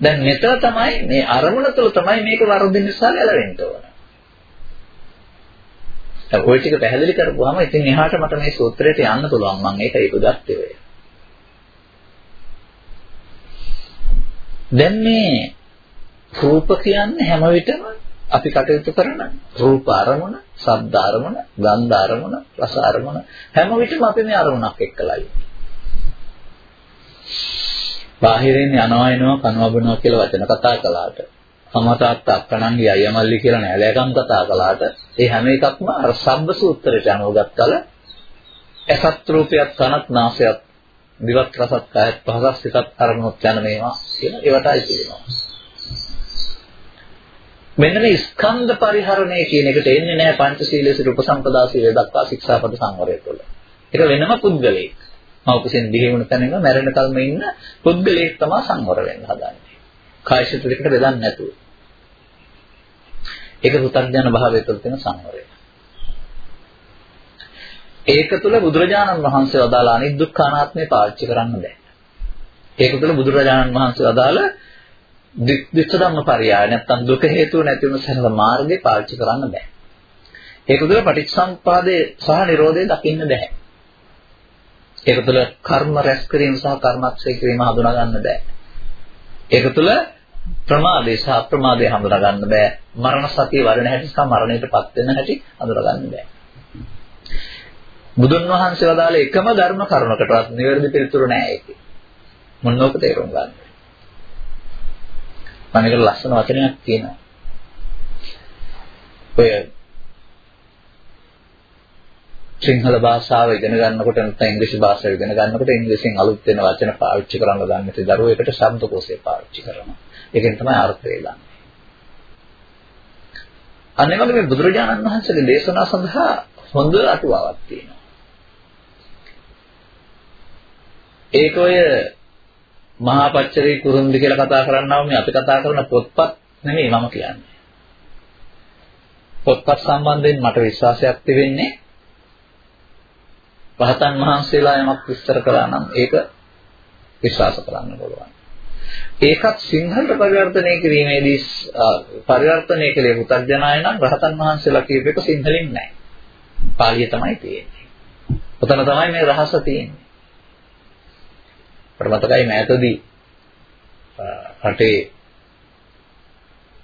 දැන් මෙතන තමයි මේ අරමුණ තුළ තමයි මේක වර්ධින නිසා ගැලවෙන්න ඕන. දැන් ওই ටික පැහැදිලි කරපුවාම ඉතින් එහාට මට මේ සූත්‍රයට යන්න පුළුවන් මම ඒක ඉපදත්තේ වෙයි. දැන් මේ රූප කියන්නේ හැම විටම අපි කටයුතු කරන රූප අරමුණ, ශබ්ද අරමුණ, ගන්ධ අරමුණ, රස අරමුණ හැම විටම අපි මේ අරමුණක් එක්කලයි. බාහිරින් යනවා එනවා කනවා බොනවා කියලා වචන කතා කළාට අමතාත් අක්කණන්ගේ අයියමල්ලි කියලා නෑලෑකම් කතා කළාට ඒ හැම එකක්ම අර සබ්බ සූත්‍රයට අනුව ගත්තල ඇසත් රූපයක් කනත් නාසයත් දිවත් රසත් කායත් පහසත් සිතත් අරමුණුත් යන මේවා කියන ඒවටයි කියනවා මෙන්න මේ ස්කන්ධ පරිහරණය කියන එකට එන්නේ නැහැ පංචශීලයේ සිට උපසම්පදා සීලය දක්වා ශික්ෂාපද සංවරය තුළ. ඒක වෙනම පුද්ගලයෙක්. මව්කුසෙන් දිගෙවුණ තැනක මැරෙන කල්ම ඉන්න පුද්ගලයෙක් තමයි සංවර වෙන්න හදන්නේ. කායශිත දෙකට බෙදන්නේ නැතුව. ඒක පුතර්ජන භාවය තුළ තියෙන සංවරය. ඒක තුළ බුදුරජාණන් වහන්සේ වදාළ අනිදුක්ඛ අනාත්මය පාවිච්චි කරන්න බෑ. ඒක තුළ බුදුරජාණන් වහන්සේ වදාළ දිට්ඨ ධම්ම පරයය නැත්තම් දුක හේතුව නැති වෙන සරල මාර්ගේ පාවිච්චි කරන්න බෑ. ඒක තුළ පටිච්චසමුප්පාදේ සහ නිරෝධය දකින්න බෑ. ඒක තුළ කර්ම රැස් කිරීම සහ කර්මක්ෂය කිරීම හඳුනා ගන්න බෑ. ඒක තුළ ප්‍රමාදේ සහ අප්‍රමාදේ හඳුනා ගන්න බෑ. මරණ සතිය වඩන හැටි සහ මරණයටපත් වෙන හැටි හඳුනා ගන්න බෑ. බුදුන් වහන්සේ වදාළ එකම ධර්ම කරුණකටවත් නිවැරදි පිළිතුරු නෑ ඒකේ. මොනෝක තේරුම් ගන්න. මම ලස්සන වචනයක් කියනවා. ඔය සිංහල භාෂාව ඉගෙන ගන්නකොට නැත්නම් ඉංග්‍රීසි භාෂාව ඉගෙන ගන්නකොට ඉංග්‍රීසියෙන් අලුත් වෙන වචන පාවිච්චි කරන්න ගන්න නැති දරුවෙකුට ශබ්දකෝෂය පාවිච්චි කරනවා. ඒකෙන් තමයි අර්ථය ගන්න. අනේ වගේ මේ බුදුරජාණන් වහන්සේගේ දේශනා සඳහා හොඳ අටුවාවක් තියෙනවා. ඒක ඔය මහා පච්චරේ කුරුන්දි කියලා කතා කරන්නව මේ අපි කතා කරන පොත්පත් නෙමෙයි මම කියන්නේ. පොත්පත් සම්බන්ධයෙන් මට විශ්වාසයක් තිබෙන්නේ රහතන් වහන්සේලා යමක් විස්තර කළා නම් ඒක විශ්වාස කරන්න පුළුවන්. ඒකත් සිංහලට පරිවර්තනය කිරීමේදී පරිවර්තනය කළේ පුතඥාය නම් රහතන් වහන්සේලා කියප එක සිංහලෙන් නැහැ. පාලිය තමයි තියෙන්නේ. උතන තමයි මේ රහස තියෙන්නේ. අපට මතකයි මෑතදී රටේ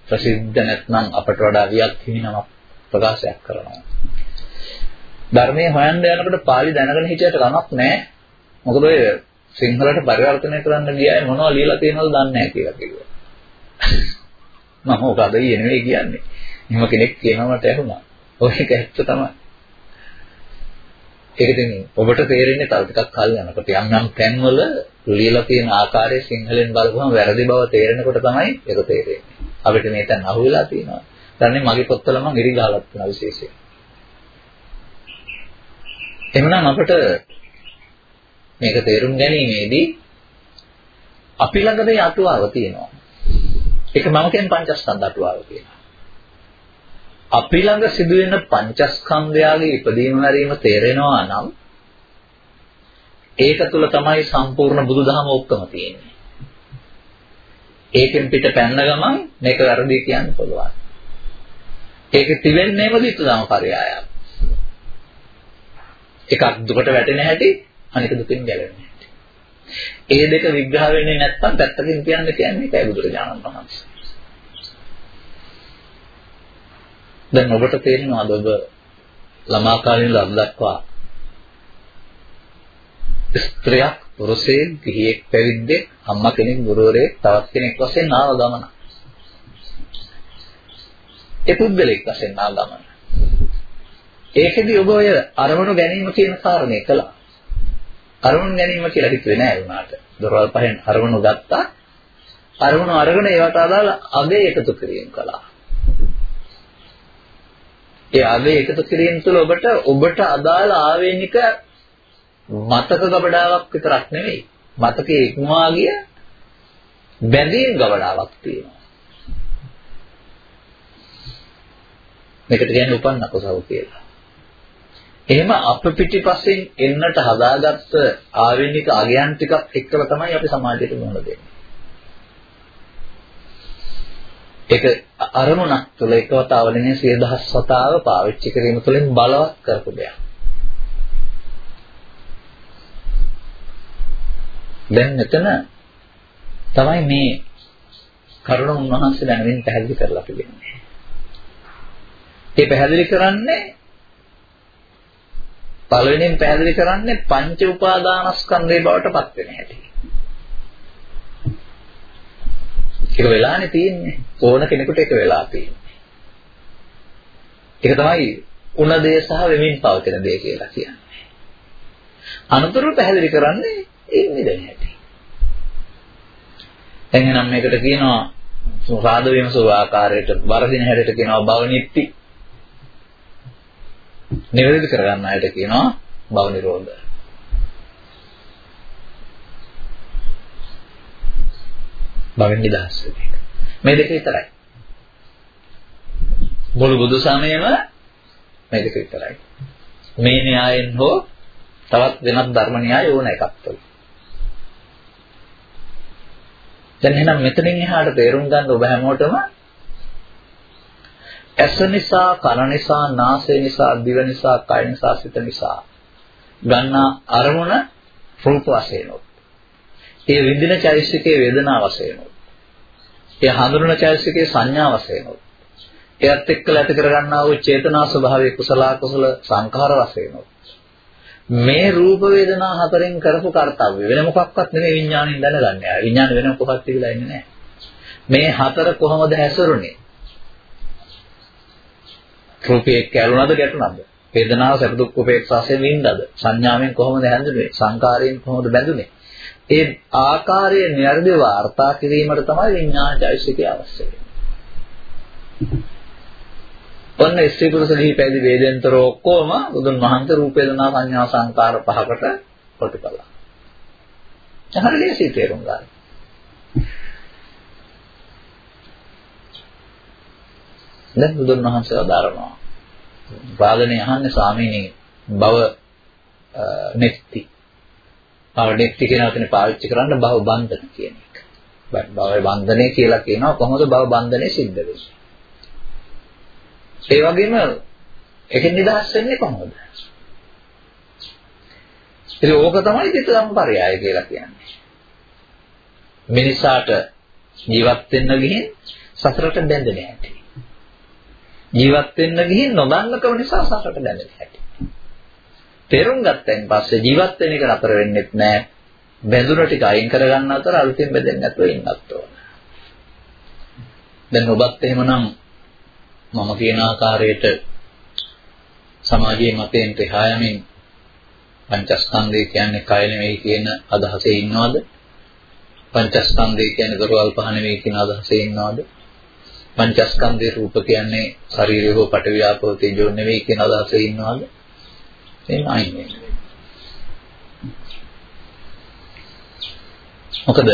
ප්‍රසිද්ධ නැත්නම් අපට වඩා වියක් හිමිනමක් ප්‍රකාශයක් කරනවා. ධර්මයේ හොයන්න යනකොට පාලි දැනගෙන හිටියට කමක් නැහැ. මොකද ඔය සිංහලට පරිවර්තනය කරන්න ගියාම මොනවද ලියලා තියෙනවද දන්නේ නැහැ කියලා කිව්වා. මම මොකද නෙවෙයි කියන්නේ. එහෙම කෙනෙක් කියනවට ඇහුණා. ඔය එක ඇත්ත තමයි. ඒක ඉතින් ඔබට තේරෙන්නේ තව ටිකක් කල් යනකොට යම් යම් තැන්වල ලියලා තියෙන ආකාරය සිංහලෙන් බලපුවම වැරදි බව තේරෙනකොට තමයි ඒක තේරෙන්නේ. අපිට මේ තැන් අහුවෙලා තියෙනවා. දැන් මගේ පොත්වල මම ඉරි ගහලා තියෙනවා විශේෂයෙන්. එහෙනම් අපිට මේක තේරුම් ගැනීමේදී අපි ළඟ මේ අටුවාව තියෙනවා. ඒක මම කියන්නේ පංචස්කන්ධ අටුවාව කියලා. අපි ළඟ සිදුවෙන පංචස්කන්ධයාගේ ඉදීම හැරීම තේරෙනවා නම් ඒක තුල තමයි සම්පූර්ණ බුදුදහම ඔක්කොම තියෙන්නේ. ඒකෙන් පිට පැන්න ගමන් මේක වැරදි කියන්න පුළුවන්. ඒකේ තිබෙන්නේම දිට්ඨාම පරයයක්. එකක් දුකට වැටෙන හැටි අනික දුකින් ගැලවෙන හැටි. ඒ දෙක විග්‍රහ වෙන්නේ නැත්නම් පැත්තකින් කියන්න කියන්නේ ඒකයි බුදුරජාණන් වහන්සේ. දැන් ඔබට තේරෙනවද ඔබ ළමා කාලේ ඉඳලා දක්වා ස්ත්‍රියක් පුරුෂයෙක් ගිහියෙක් පැවිද්දෙක් අම්මා කෙනෙක් ගුරුවරයෙක් තවත් කෙනෙක් වශයෙන් ආව ගමන. ඒ පුද්ගලෙක් වශයෙන් ආව ගමන. ඒකෙදි ඔබ ඔය අරමුණු ගැනීම කියන කාරණේ කළා. අරමුණු ගැනීම කියලා හිතුවේ නෑ වුණාට. දොරවල් පහෙන් අරමුණු ගත්තා. අරමුණු අරගෙන ඒවට අදාළ අගේ එකතු කිරීම කළා. ඒ අගේ එකතු කිරීම තුළ ඔබට ඔබට අදාළ ආවේනික මතක ගබඩාවක් විතරක් නෙවෙයි මතකයේ ඉක්මවා ගිය බැඳීම් ගබඩාවක් තියෙනවා මේකට කියන්නේ උපන්න කුසව කියලා එහෙම අප පිටිපස්සෙන් එන්නට හදාගත්ත ආවෙනික අගයන් ටිකක් එක්කලා තමයි අපි සමාජයට මුහුණ දෙන්නේ. ඒක අරමුණක් තුළ එකවතාව නෙමෙයි සිය දහස් වතාව පාවිච්චි කිරීම තුළින් බලවත් කරපු දෙයක්. දැන් මෙතන තමයි මේ කරුණ උන්වහන්සේ දැනමින් පැහැදිලි කරලා තිබෙනවා. ඒ පැහැදිලි කරන්නේ පළවෙනියෙන් පැහැදිලි කරන්නේ පංච උපාදානස්කන්ධේ බවට පත් වෙන හැටි. ඒක වෙලානේ තියෙන්නේ. ඕන කෙනෙකුට ඒක වෙලා තියෙන්නේ. ඒක තමයි උන දේ සහ වෙමින් පවතින දේ කියලා කියන්නේ. අනුතර පැහැදිලි කරන්නේ ඒ නිදන හැටි. දැන් එහෙනම් මේකට කියනවා රාද වීම සෝ ආකාරයට වරදින හැටට කියනවා භව නිට්ටි. නිවැරදි කරගන්න අයට කියනවා භව නිරෝධ. භවෙන් නිදහස් වෙන එක. මේ දෙක විතරයි. මුළු බුදු සමයම මේ දෙක විතරයි. මේ න්‍යායෙන් හෝ තවත් වෙනත් ධර්ම න්‍යාය ඕන එකක් තුළ. දැන් එහෙනම් මෙතනින් එහාට තේරුම් ගන්න ඔබ හැමෝටම ඇස නිසා, කන නිසා, නාසය නිසා, දිව නිසා, කය නිසා, සිත නිසා ගන්නා අරමුණ රූප වශයෙන් උත්. ඒ විඳින චෛතසිකයේ වේදනා වශයෙන් උත්. ඒ හඳුනන චෛතසිකයේ සංඥා වශයෙන් උත්. එයත් එක්කලා ඇති කරගන්නා වූ චේතනා ස්වභාවයේ කුසල කුසල සංඛාර වශයෙන් උත්. මේ රූප වේදනා හතරෙන් කරපු කාර්යය වෙන මොකක්වත් නෙමෙයි විඥාණයෙන් දැනගන්නේ. විඥාන වෙන කොහොමද කියලා ඉන්නේ නැහැ. මේ හතර කොහොමද හැසිරුනේ? රූපේ කැළුණාද ගැටුණාද? වේදනාව සැප දුක් උපේක්ෂාසයෙන් වින්දාද? සංඥාවෙන් කොහොමද හැඳුනේ? සංකාරයෙන් කොහොමද බැඳුනේ? ඒ ආකාරයේ නිර්දේ වාර්තා කිරීමට තමයි විඥාන චෛතසිකය අවශ්‍ය වෙන්නේ. ඔන්න ස්ත්‍රී පුරුෂ ගිහි පැවිදි වේදෙන්තර ඔක්කොම බුදුන් වහන්සේ රූප වේදනා සංඥා සංකාර පහකට කොට කළා. හරි ලේසි තේරුම් ගන්න. දැන් බුදුන් වහන්සේලා දාරනවා. වාදනේ අහන්නේ ස්වාමීනි භව නෙක්ති. භව නෙක්ති කියන වචනේ පාවිච්චි කරන්න භව බන්ධන කියන එක. භව බන්ධනේ කියලා කියනවා කොහොමද භව බන්ධනේ සිද්ධ වෙන්නේ? ඒ වගේම එකෙන් නිදහස් වෙන්නේ කොහොමද? ඉතින් ඕක තමයි චිත්ත සම්පරයය කියලා කියන්නේ. මිනිසාට ජීවත් වෙන්න ගිහින් සසරට බැඳෙන හැටි. ජීවත් වෙන්න ගිහින් නොදන්නකම නිසා සසරට බැඳෙන හැටි. තේරුම් ගත්තෙන් පස්සේ ජීවත් වෙන එක නතර වෙන්නෙත් නෑ. බැඳුන ටික අයින් කරගන්න අතර අලුතින් බැඳෙන්නේ නැතුව ඉන්නත් ඕන. දැන් ඔබත් එහෙමනම් මම කියන ආකාරයට සමාජයේ මතයෙන් තෙහා යමින් පංචස්කන්ධය කියන්නේ කය නෙවෙයි කියන අදහසේ ඉන්නවද? පංචස්කන්ධය කියන්නේ දරුවල් පහ නෙවෙයි කියන අදහසේ ඉන්නවද? පංචස්කන්ධේ රූප කියන්නේ ශරීරය හෝ පටවියාපෝ තේජෝ නෙවෙයි කියන අදහසේ ඉන්නවද? එහෙනම් අයින් වෙන්නේ. මොකද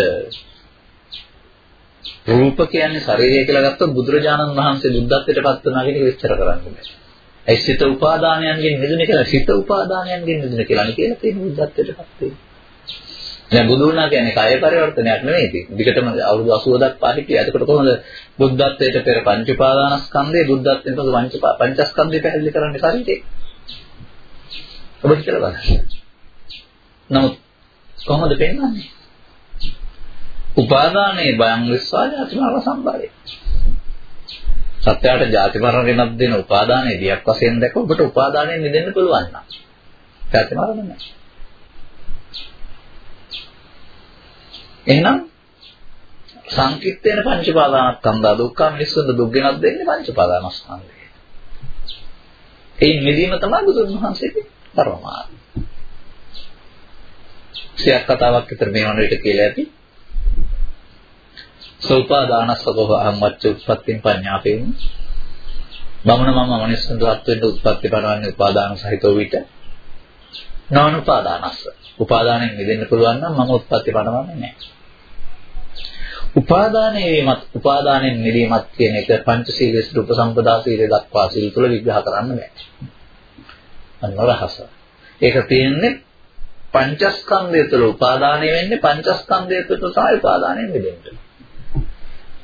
රූප කියන්නේ ශරීරය කියලා ගත්තොත් බුදුරජාණන් වහන්සේ බුද්ධත්වයට පත් වුණා කියන එක විස්තර කරන්න බෑ. ඒ සිත උපාදානයන්ගෙන් මිදුණ කියලා සිත උපාදානයන්ගෙන් මිදුණ කියලා නේ කියලා තියෙන බුද්ධත්වයට පත් වෙන්නේ. දැන් බුදු වුණා කියන්නේ කය පරිවර්තනයක් නෙමෙයි ඉතින්. දිගටම අවුරුදු 80 දක්වා හිටියා. එතකොට කොහොමද බුද්ධත්වයට පෙර පංච උපාදානස්කන්ධය බුද්ධත්වයෙන් පසු පංච පංචස්කන්ධය පැහැදිලි කරන්නේ ශරීරේ. ඔබ හිතලා බලන්න. නමුත් කොහොමද පෙන්වන්නේ? උපාදානයේ බයං විශ්වා ජාති මරණ සම්භාරය. සත්‍යයට ජාති මරණ ගෙනත් දෙන උපාදානයේ දියක් වශයෙන් දැක ඔබට උපාදානයෙන් මිදෙන්න පුළුවන් නම්. ජාති මරණ නැහැ. එහෙනම් සංකිට්ඨේන පංච පාදානස්කන්ධා දුක්ඛ මිනිස්සුන්ට දුක් ගෙනත් දෙන්නේ පංච පාදානස්කන්ධය. ඒ මිදීම තමයි බුදුන් වහන්සේගේ ධර්මමාර්ගය. සියක් කතාවක් විතර මේ වන විට කියලා ඇති. සෝපාදානස්සකව අහම්මච්ච උත්පත්තින් පඤ්ඤාපේන බමන මම මනිස්සුන්ට අත් වෙන්න උත්පත්ති බලවන්නේ උපාදාන සහිතව විට නානුපාදානස්ස උපාදානෙන් මිදෙන්න පුළුවන් නම් මම උත්පත්ති බලවන්නේ නැහැ උපාදානයේ වීමත් උපාදානෙන් මිදීමත් කියන එක පංචශීලයේ සිට උපසම්පදා සීලය දක්වා සීල තුල විග්‍රහ කරන්න බෑ අන්න රහස ඒක තියෙන්නේ පංචස්කන්ධය තුළ උපාදානය වෙන්නේ පංචස්කන්ධය තුළ තමයි උපාදානයෙන් මිදෙන්නේ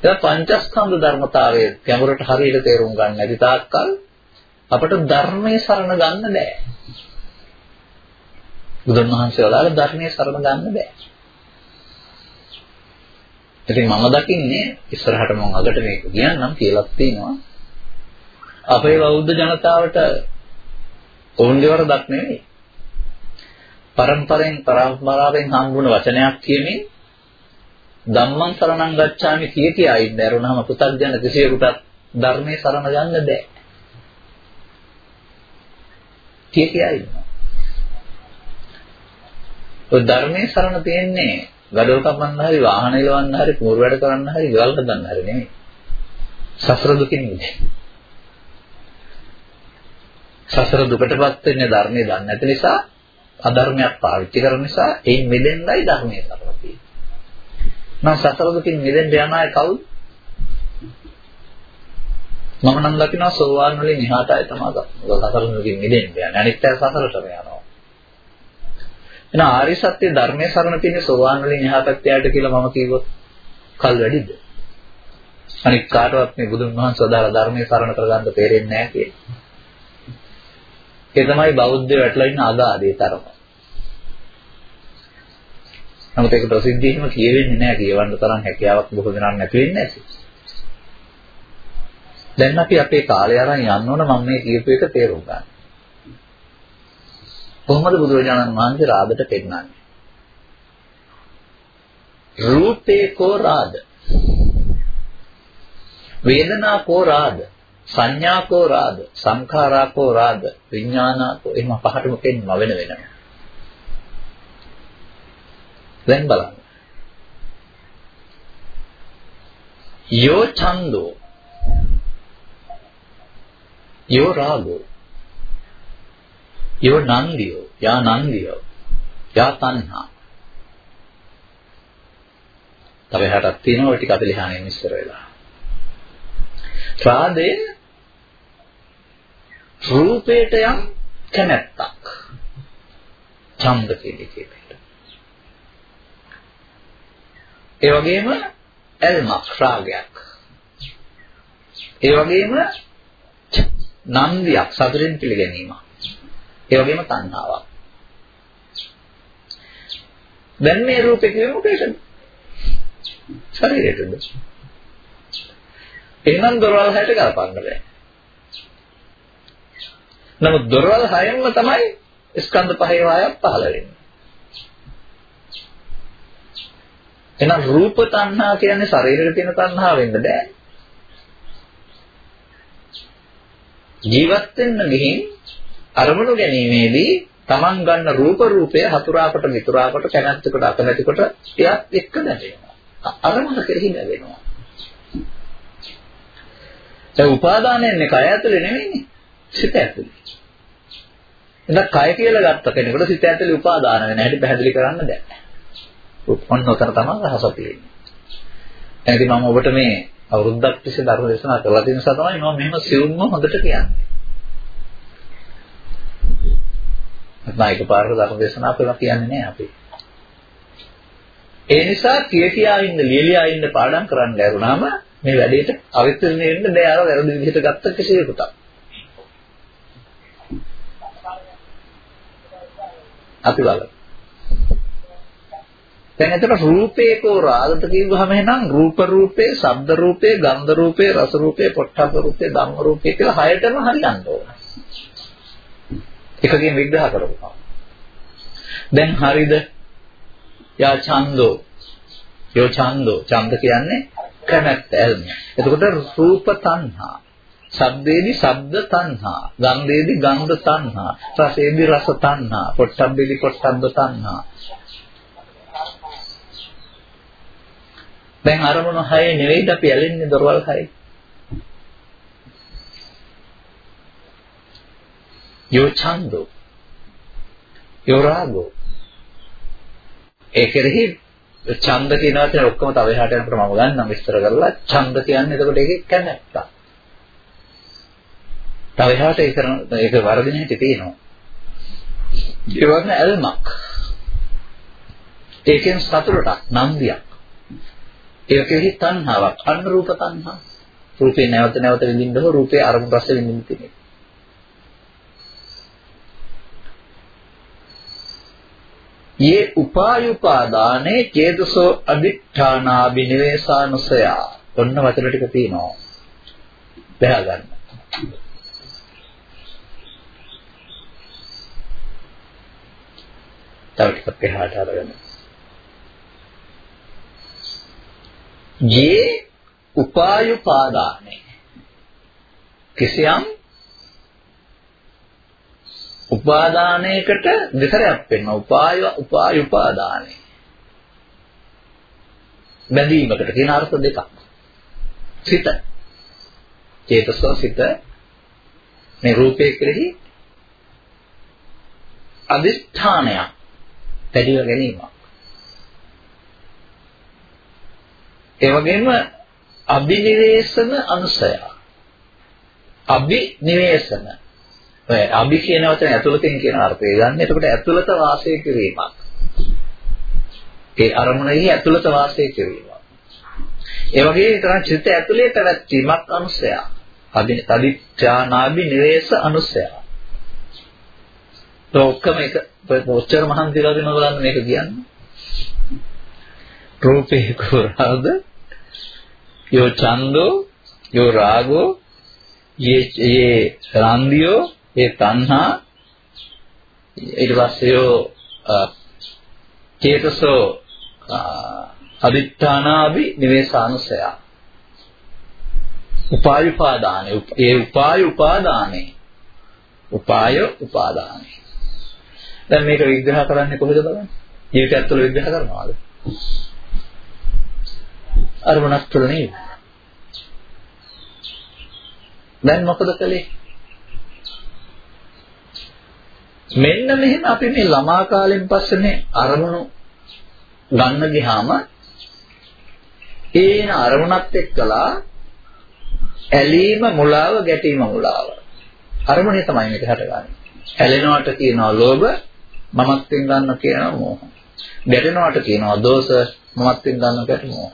ඒක පංචස්කන්ධ ධර්මතාවයේ ගැඹුරට හරියට තේරුම් ගන්න නැති තාක්කල් අපට ධර්මයේ සරණ ගන්න බෑ. බුදුන් වහන්සේ වදාළ ධර්මයේ සරණ ගන්න බෑ. ඉතින් මම දකින්නේ ඉස්සරහට මම අගට මේක කියන්නම් කියලා තියෙනවා. අපේ බෞද්ධ ජනතාවට ඔවුන්ගේ වරදක් නෙවෙයි. පරම්පරෙන් පරම්පරාවෙන් හම්බුන වචනයක් කියමින් ධම්මං සරණං ගච්ඡාමි කිය කියා ඉන්න ඇරුණාම පුතග්ජන කිසියෙකුටත් ධර්මයේ සරණ ගන්න බෑ. කිය කියා ඉන්නවා. ඔය ධර්මයේ සරණ තියෙන්නේ ගඩොල් කපන්න හරි වාහන එලවන්න හරි කෝර වැඩ කරන්න හරි ගෙවල් හදන්න හරි නෙමෙයි. සසර දුකින් මිදෙන්න. සසර දුකටපත් වෙන්නේ ධර්මයේ දන්නේ නැති නිසා අධර්මයක් පාවිච්චි කරන නිසා ඒ මිදෙන්නයි ධර්මයේ සරණ තියෙන්නේ. නම් සසර දුකින් මිදෙන්න යන අය කවුද? මම නම් දකිනවා සෝවාන් වලින් එහාට අය තමයි සසර දුකින් මිදෙන්න යන්නේ. අනිත් අය සසරට යනවා. එහෙනම් ආර්ය සත්‍ය ධර්මයේ සරණ තියෙන සෝවාන් වලින් එහා පැත්තට කියලා මම කිව්වොත් කල් වැඩිද? අනිත් කාටවත් මේ බුදුන් වහන්සේ අදාළ ධර්මයේ සරණ කරගන්න තේරෙන්නේ නැහැ කියන්නේ. ඒ තමයි බෞද්ධය වැටලා ඉන්න අගාධයේ තරම. නමුත් ඒක ප්‍රසිද්ධියම කියවෙන්නේ නැහැ කියවන්න තරම් හැකියාවක් බොහෝ දෙනාට නැති වෙන්නේ නැති. දැන් අපි අපේ කාලය අරන් යන්න ඕන මම මේ කියපු එක තේරුම් ගන්න. කොහොමද බුදුරජාණන් වහන්සේ රාදට පෙන්නන්නේ? රූපේ කෝ රාද වේදනා කෝ රාද සංඥා කෝ රාද සංඛාරා කෝ රාද විඥානා කෝ? එහෙම පහටම පෙන්නව වෙන වෙනම දැන් බලන්න. යෝ ඡන්தோ යෝ රාගෝ. යෝ නන්දියෝ යා නන්දියෝ යා තණ්හා. තව එහාටත් තියෙනවා ඔය ටික අපි ලිහාගෙන ඉස්සර වෙලා. රාදේ රූපේට යම් කැමැත්තක්. ඡන්ද කියන එකේට ඒ වගේම ඇල්මක් රාගයක්. ඒ වගේම නන්දියක් සතුටින් පිළිගැනීමක්. ඒ වගේම තණ්හාවක්. දැන් මේ රූපේ කියේ මොකේද? ශරීරයටද? එහෙනම් දොරවල් හැට ගලපන්න බෑ. නමුත් දොරවල් හයෙන්ම තමයි ස්කන්ධ පහේ වායක් පහළ වෙන්නේ. එහෙනම් රූප තණ්හා කියන්නේ ශරීරෙට තියෙන තණ්හා වෙන්න බෑ. ජීවත් වෙන්න ගිහින් අරමුණු ගැනීමේදී Taman ගන්න රූප රූපය හතුරාකට මිතුරාකට කැමැත්තකට අකමැතිකට එයත් එක්ක නැටෙනවා. අරමුණ කෙරෙහි නැවෙනවා. ඒ උපාදානයන්නේ කය ඇතුලේ නෙවෙයිනේ. සිත ඇතුලේ. එහෙනම් කය කියලා ගත්ත කෙනෙකුට සිත ඇතුලේ උපාදාන වෙන හැටි පැහැදිලි කරන්න බෑ. ඔන්න ඔතන තමයි රහස තියෙන්නේ. එහෙනම් මම ඔබට මේ අවුරුද්දක් තිස්සේ ධර්ම දේශනා කරලා තියෙන නිසා තමයි මම මෙහෙම සිවුම්ම හොඳට කියන්නේ. නැත්නම් එකපාරට ධර්ම දේශනා කරලා කියන්නේ නැහැ අපි. ඒ නිසා කිය කියා ඉන්න ලියලියා ඉන්න පාඩම් කරන්න ලැබුණාම මේ වැඩේට අවිතරනේ වෙන්න බෑ අර වැරදි විදිහට ගත්ත කෙසේකට. අපි බලමු. දැන් එතකොට රූපේකෝ රාගත කියවහම එහෙනම් රූප රූපේ, ශබ්ද රූපේ, ගන්ධ රූපේ, රස රූපේ, පොට්ටබ්බ රූපේ, ධම්ම රූපේ කියලා හයටම හරියන්න ඕන. එකකින් විග්‍රහ කරපුවා. දැන් හරිද? යා ඡන්தோ. යෝ ඡන්தோ. ඡන්ද කියන්නේ කැමැත්ත ඇල්ම. එතකොට රූප තණ්හා. ශබ්දේදි ශබ්ද තණ්හා. ගන්ධේදි ගන්ධ තණ්හා. රසේදි රස තණ්හා. පොට්ටබ්බේදි පොට්ටබ්බ තණ්හා. දැන් අරමුණු හය නෙවෙයිද අපි ඇලෙන්නේ දොරවල් හයයි. යෝ ඡන්தோ යෝ රාගෝ ඒ කෙරෙහි ඡන්ද කියන වචනේ ඔක්කොම තව එහාට යනකොට මම ගන්නම් විස්තර කරලා ඡන්ද කියන්නේ එතකොට ඒකේ කැමැත්ත. තව එහාට ඒක ඒක වර්ධින හැටි තියෙනවා. ඒ වගේ ඇල්මක්. ඒකෙන් සතුටක් නන්දියක්. ඒකෙහි තණ්හාවක් අනුරූප තණ්හා. රූපේ නැවත නැවත විඳින්න හෝ රූපේ අරමුණු රස විඳින්න තියෙනවා. යේ උපායුපාදානේ චේතසෝ අදිඨානාබිනිවේසානුසය ඔන්න වචන ටික තියෙනවා. බෙහෙ ගන්න. තව ටිකක් එහාට අරගෙන. යේ උපායුපාදානේ කිසියම් උපාදානයකට දෙතරයක් වෙන්න උපාය උපාය උපාදානය. බැඳීමකට කියන අර්ථ දෙකක්. සිත. චේතසෝ සිත. මේ රූපේ කෙරෙහි අදිෂ්ඨානයක් පැදිව ගැනීමක්. ඒ වගේම අභිනිවේෂණ අනුසය අභිනිවේෂණ. ඔය අභි කියන වචනේ ඇතුළතින් කියන අර්ථය ගන්න. එතකොට ඇතුළත වාසය කිරීමක්. ඒ අරමුණෙහි ඇතුළත වාසය කිරීම. ඒ වගේ තරම් චිත්ත ඇතුලේ පැවැත්වීමක් අනුසය. අදිත්‍යානාභි නිවේශ අනුසය. તો ඔක්කොම එක ඔච්චර මහන්සි කරලා දෙනවා බලන්න මේක කියන්නේ. රූපේ කුරාද යෝ ඡන්தோ යෝ රාගෝ යේ යේ රාන්දියෝ ඒ තණ්හා ඊට පස්සේ යෝ චේතසෝ අදිත්‍යානාභි නිවේසානුසය. උපාය උපාදානෙ ඒ උපාය උපාදානෙ උපාය උපාදානෙ දැන් මේක විග්‍රහ කරන්නේ කොහෙද බලන්න? ජීවිතයත් තුළ විග්‍රහ කරනවාද? අරමුණක් තුළ නෙවෙයි දැන් මොකද කළේ? මෙන්න මෙහෙම අපි මේ ළමා කාලෙන් පස්සේනේ අරමුණු ගන්න ගියාම ඒන අරමුණත් එක්කලා ඇලීම මුලාව ගැටීම මුලාව. අරමුණේ තමයි මේක හටගන්නේ. ඇලෙනවට කියනවා ලෝභ මමත්වෙන් ගන්න කියනවා මෝහ. ගැටෙනවට කියනවා දෝෂ මමත්වෙන් ගන්න ගැට මෝහ.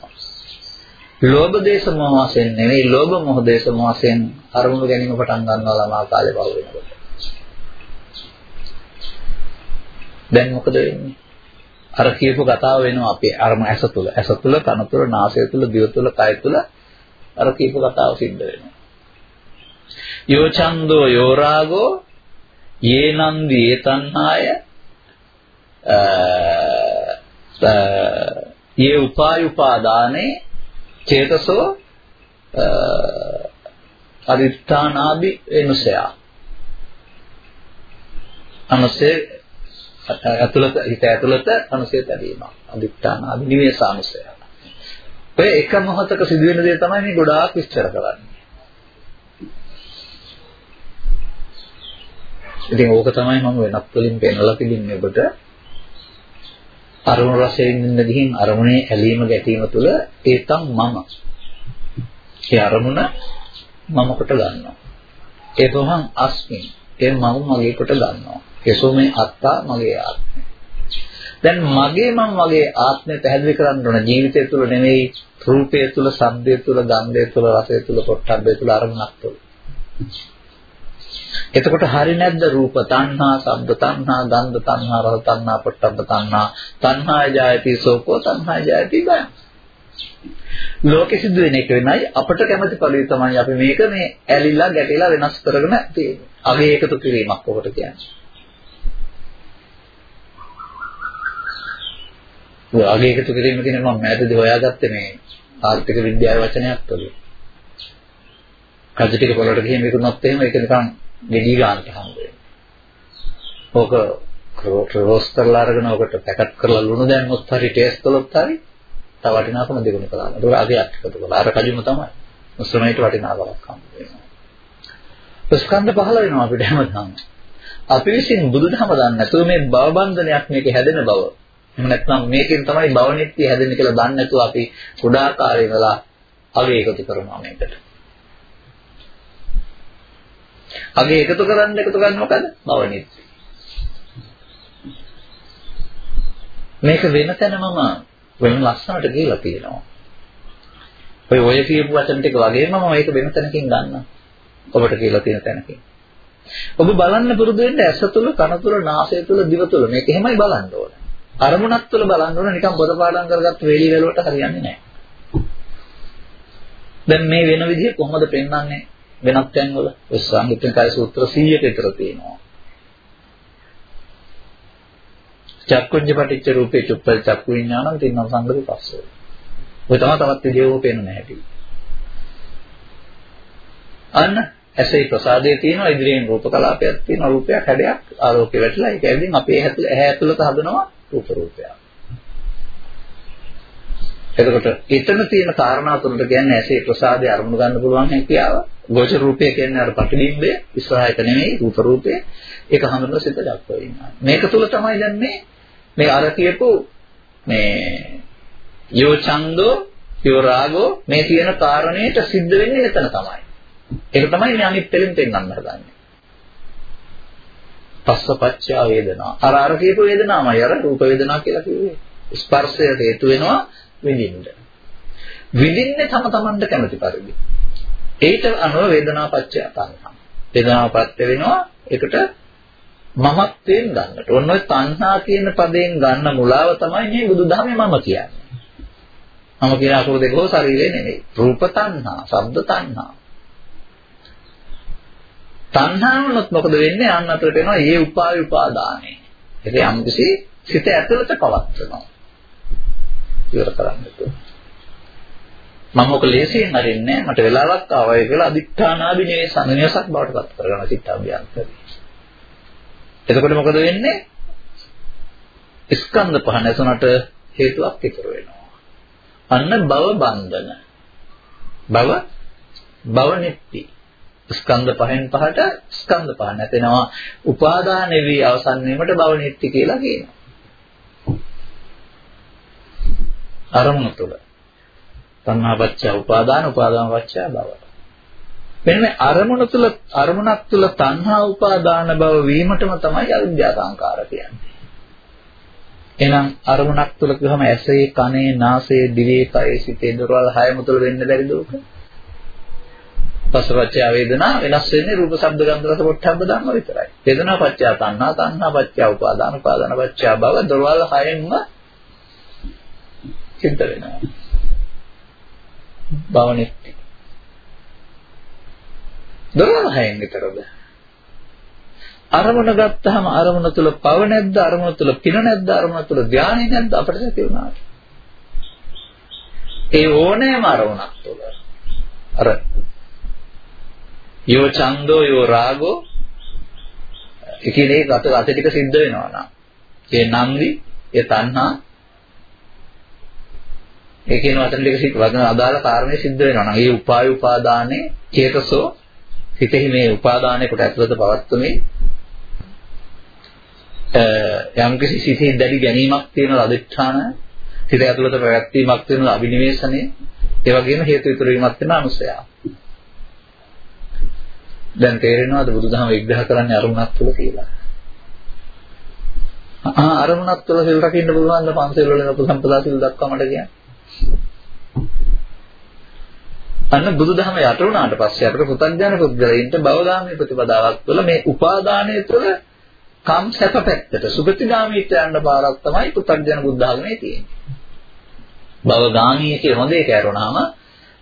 ලෝභ දේශ මොහ වශයෙන් නෙවෙයි ලෝභ මොහ දේශ මොහ වශයෙන් අරමුණු ගැනීම පටන් ගන්නවා ළමා කාලේ පව වෙනකොට දැන් මොකද වෙන්නේ? අර කියපු කතාව වෙනවා අපේ අරම ඇස තුල. ඇස තුල, කන තුල, නාසය තුල, දිව තුල, කය තුල අර කියපු කතාව සිද්ධ වෙනවා. යෝ ඡන්தோ යෝ රාගෝ යේ නන්දි ඒ තණ්හාය යේ උපාය උපාදානේ චේතසෝ අදිත්‍යානාභි එනුසය අනුසේ ඇතුළත හිත ඇතුළත අනුසය තැබීම. අදිත්‍යාන අනිවේසානුසය. ඔය එක මොහොතක සිදුවෙන දේ තමයි මේ ගොඩාක් විස්තර කරන්නේ. ඉතින් ඕක තමයි මම වෙනත් වලින් පෙන්වලා තිබින්නේ ඔබට. අරමුණු රසයෙන් ඉන්න ගිහින් අරමුණේ ඇලීම ගැටීම තුළ ඒතම් මම. ඒ අරමුණ මම කොට ගන්නවා. ඒ තමන් අස්මින්. ඒ මම මගේ කොට ගන්නවා. ඒසෝ මේ අත්තා මගේ ආත්මය. දැන් මගේ මම මගේ ආත්මය පැහැදිලි කරන්න ඕන ජීවිතය තුළ නෙවෙයි රූපය තුළ, ශබ්දය තුළ, ගන්ධය තුළ, රසය තුළ, පොට්ටබ්බය තුළ අරමුණක් තුළ. එතකොට හරි නැද්ද රූප තණ්හා, ශබ්ද තණ්හා, ගන්ධ තණ්හා, රස තණ්හා, පොට්ටබ්බ තණ්හා, තණ්හා ජායති සෝකෝ තණ්හා ජායති බය. ලෝකෙ සිද්ධ වෙන එක වෙනයි අපට කැමති ඵලෙ තමයි අපි මේක මේ ඇලිලා ගැටිලා වෙනස් කරගෙන තියෙන්නේ. අගේ එකතු කිරීමක් ඔබට කියන්නේ. අගේ එකතු කිරීම කියන මම මෑතදී හොයාගත්තේ මේ ආර්ථික විද්‍යාවේ වචනයක් වගේ. කඩ ටික පොළොට ගිහින් විකුණුනොත් එහෙම ඒක නිකන් ගෙඩි ගන්නට හම්බ වෙනවා. ඕක රෝස් කරලා අරගෙන ඔකට පැකට් කරලා ලුණු දැම්මොත් හරි ටේස්ට් කළොත් හරි තව වටිනාකම දෙගුණ කළා. ඒක අගයක් එකතු කළා. අර කජුම තමයි. මුස්ලිමයිට වටිනාකමක් හම්බ වෙනවා. ස්කන්ධ පහළ වෙනවා අපිට හැමදාම. අපි විසින් බුදුදහම දන්නේ නැතුව මේ භවබන්ධනයක් මේකේ හැදෙන බව එහෙම නැත්නම් මේකෙන් තමයි භවනිත්‍ය හැදෙන්නේ කියලා දන්නේ නැතුව අපි කුඩා කාලේ ඉඳලා අගේ එකතු කරනවා මේකට. අගේ එකතු කරන්න එකතු කරන්නේ මොකද? භවනිත්‍ය. මේක වෙන තැන මම වෙන ලස්සනට කියලා තියෙනවා. ඔය ඔය කියපු වචන ටික වගේම මම මේක වෙන තැනකින් ගන්නවා. ඔබට කියලා තියෙන තැනකින්. ඔබ බලන්න පුරුදු වෙන්න ඇස තුල, කන තුල, නාසය තුල, දිව තුල මේක එහෙමයි බලන්න ඕනේ. අරමුණක් තුළ බලන්න ඕන නිකන් බොරපාඩම් කරගත්ත වේලි වලට හරියන්නේ නැහැ. දැන් මේ වෙන විදිහ කොහොමද පෙන්වන්නේ වෙනත් තැන්වල? ඔය සංහිතනිකය සූත්‍ර 100ක විතර තියෙනවා. චක්කුඤ්ඤ පටිච්ච රූපේ චුප්පල් චක්කු විඥානං තින්නම් සංගති පස්සෝ. ඔය තමයි තවත් විදියව පේන්නේ නැහැ. අන්න ඇසේ ප්‍රසාදයේ තියෙනවා ඉදිරියෙන් රූප කලාපයක් තියෙනවා රූපයක් හැඩයක් ආලෝකේ වැටලා ඒක ඇවිදින් අපේ ඇහැ ඇතුළත හදනවා රූප රූපයක්. එතකොට එතන තියෙන කාරණා තුනට කියන්නේ ඇසේ ප්‍රසාදය අරමුණු ගන්න පුළුවන් හැකියාව. ගෝචර රූපය කියන්නේ අර ප්‍රතිබිම්බය, ඉස්සරහට නෙමෙයි රූප රූපය. ඒක හඳුනන සිත දක්වා ඉන්නවා. මේක තුල තමයි දැන් මේ මේ අර කියපු මේ යෝ ඡන්தோ යෝ රාගෝ මේ කියන කාරණේට සිද්ධ වෙන්නේ එතන තමයි. ඒක තමයි මේ අනිත් පෙළෙන් පෙන්වන්න හදන්නේ. පස්සපච්චා වේදනා. අර අර කියපු වේදනාමයි අර රූප වේදනා කියලා කිව්වේ. ස්පර්ශයට හේතු වෙනවා විඳින්න. විඳින්නේ තම තමන්ට කැමති පරිදි. ඒට අනුව වේදනාපච්චය තණ්හා. වේදනාපත්‍ය වෙනවා ඒකට මමත්වයෙන් ගන්නට. ඔන්න ඔය තණ්හා කියන පදයෙන් ගන්න මුලාව තමයි මේ බුදුදහමේ මම කියන්නේ. මම කියන අකුරු දෙක හෝ ශරීරය නෙමෙයි. රූප තණ්හා, ශබ්ද තණ්හා. තණ්හාවනොත් මොකද වෙන්නේ? අන්න අතරට එනවා ඒ උපාය උපාදානේ. ඒක යම්කිසි සිත ඇතුළත පවත්වනවා. ඉවර කරන්න මම ඔක ලේසියෙන් අරින්නේ මට වෙලාවක් ආවයි කියලා අදිත්‍යානාදි නිවේස නිවසක් බවට පත් කරගන්න චිත්තාභ්‍යන්තරේ. එතකොට මොකද වෙන්නේ? ස්කන්ධ පහ නැසුණට හේතුවක් ඉතුරු වෙනවා. අන්න භව බන්ධන. භව භව නිට්ටි. ස්කන්ධ පහෙන් පහට ස්කන්ධ පහ නැතෙනවා. උපාදාන වී අවසන් වීමට භව නිට්ටි කියලා කියනවා. අරමුණ තුළ. තණ්හාපච්චය උපාදාන උපාදානපච්චය භව. මෙන්න මේ අරමුණ තුළ අරමුණක් තුළ තණ්හා උපාදාන භව වීමටම තමයි අවිද්‍යා සංකාර කියන්නේ. එහෙනම් අරමුණක් තුළ කිව්වම ඇසේ කනේ නාසයේ දිවේ කයේ සිතේ දොරවල් හයම තුළ වෙන්න බැරිද උක? පසපච්චය වේදනා වෙනස් වෙන්නේ රූප ශබ්ද ගන්ධ රස පොට්ටබ්බ ධම්ම විතරයි. වේදනා පච්චය තණ්හා තණ්හා පච්චය උපාදාන උපාදාන පච්චය භව දොරවල් හයෙන්ම සිද්ධ වෙනවා. භවනෙtti. දොරවල් හයෙන් විතරද? අරමුණ ගත්තාම අරමුණ තුල පව නැද්ද අරමුණ තුල පින නැද්ද අරමුණ තුල ධානය නැද්ද අපිට ඇති වුණාට ඒ ඕනෑම අරමුණක් තුල අර යෝ ඡන්தோ යෝ රාගෝ. එකිනෙක අත අත ටික සිද්ධ වෙනවා නම්. ඒ නන්දි ඒ තණ්හා. ඒ කියන වචන ටික සිත් වදන අදාළ කාරණේ සිද්ධ වෙනවා නම්. ඒ උපාය උපාදානේ චේතසෝ හිතෙහි මේ උපාදානයේ කොට ඇතුළත පවත්වමින් යම් කිසි සිතේ දැඩි ගැනීමක් තියෙන අදිඨාන සිත ඇතුළත පැවැත්වීමක් තියෙන අභිනිවේෂණය ඒ වගේම හේතු ඉතුරු වීමක් වෙන අනුසය. දැන් තේරෙනවද බුදුදහම විග්‍රහ කරන්නේ අරුණක් තුල කියලා? ආ අරුණක් තුල සිල් රකින්න පුළුවන් ද පන්සල් වල උපසම්පදා සිල් දක්වාමඩ කියන්නේ? අන්න බුදුදහම යට වුණාට පස්සේ අපිට පුතඥාන පුද්ගලයින්ට භවගාමී ප්‍රතිපදාවක් තුළ මේ උපාදානය තුළ කම් සැප පැත්තට සුගතිගාමීට යන්න පාරක් තමයි පුතඥාන බුද්ධාගමේ තියෙන්නේ. භවගාමී කියන හොඳ එක ඇරුණාම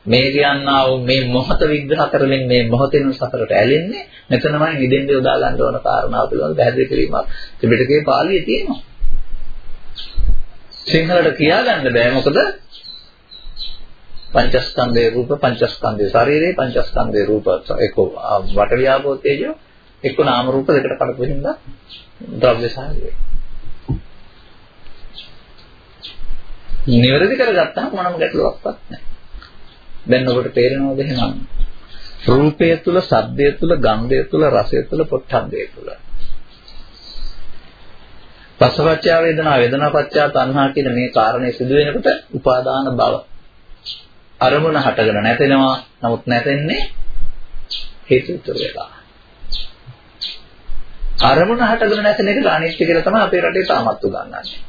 මේ කියන්නා වූ මේ මොහත විග්‍රහ කරමින් මේ මොහතෙන් සතරට ඇලෙන්නේ මෙතනමයි නිදෙන්න යොදා ගන්න ඕන කාරණාව පිළිබඳව පැහැදිලි කිරීමක් ත්‍රිපිටකයේ පාළියේ තියෙනවා. සිංහලට කියා ගන්න බෑ මොකද පංචස්කන්ධයේ රූප පංචස්කන්ධයේ ශරීරයේ පංචස්කන්ධයේ රූප එක වට ව්‍යාපෝ තේජෝ එක්ක නාම රූප දෙකට කඩපු හින්දා ද්‍රව්‍ය සාහය. නිවැරදි කරගත්තාම මොනම ගැටලුවක්වත් නැහැ. දැන් ඔබට තේරෙනවද එහෙනම්? රූපය තුල, ශබ්දය තුල, ගන්ධය තුල, රසය තුල, පොට්ටබ්බය තුල. පස්සපච්චය වේදනා, වේදනාපච්චය තණ්හා කියන මේ කාරණේ සිදු වෙනකොට උපාදාන බව අරමුණ හටගෙන නැතෙනවා. නමුත් නැතෙන්නේ හේතු උතර වෙලා. අරමුණ හටගෙන නැතෙන එක අනිත්‍ය කියලා තමයි අපේ රටේ තාමත් උගන්වන්නේ.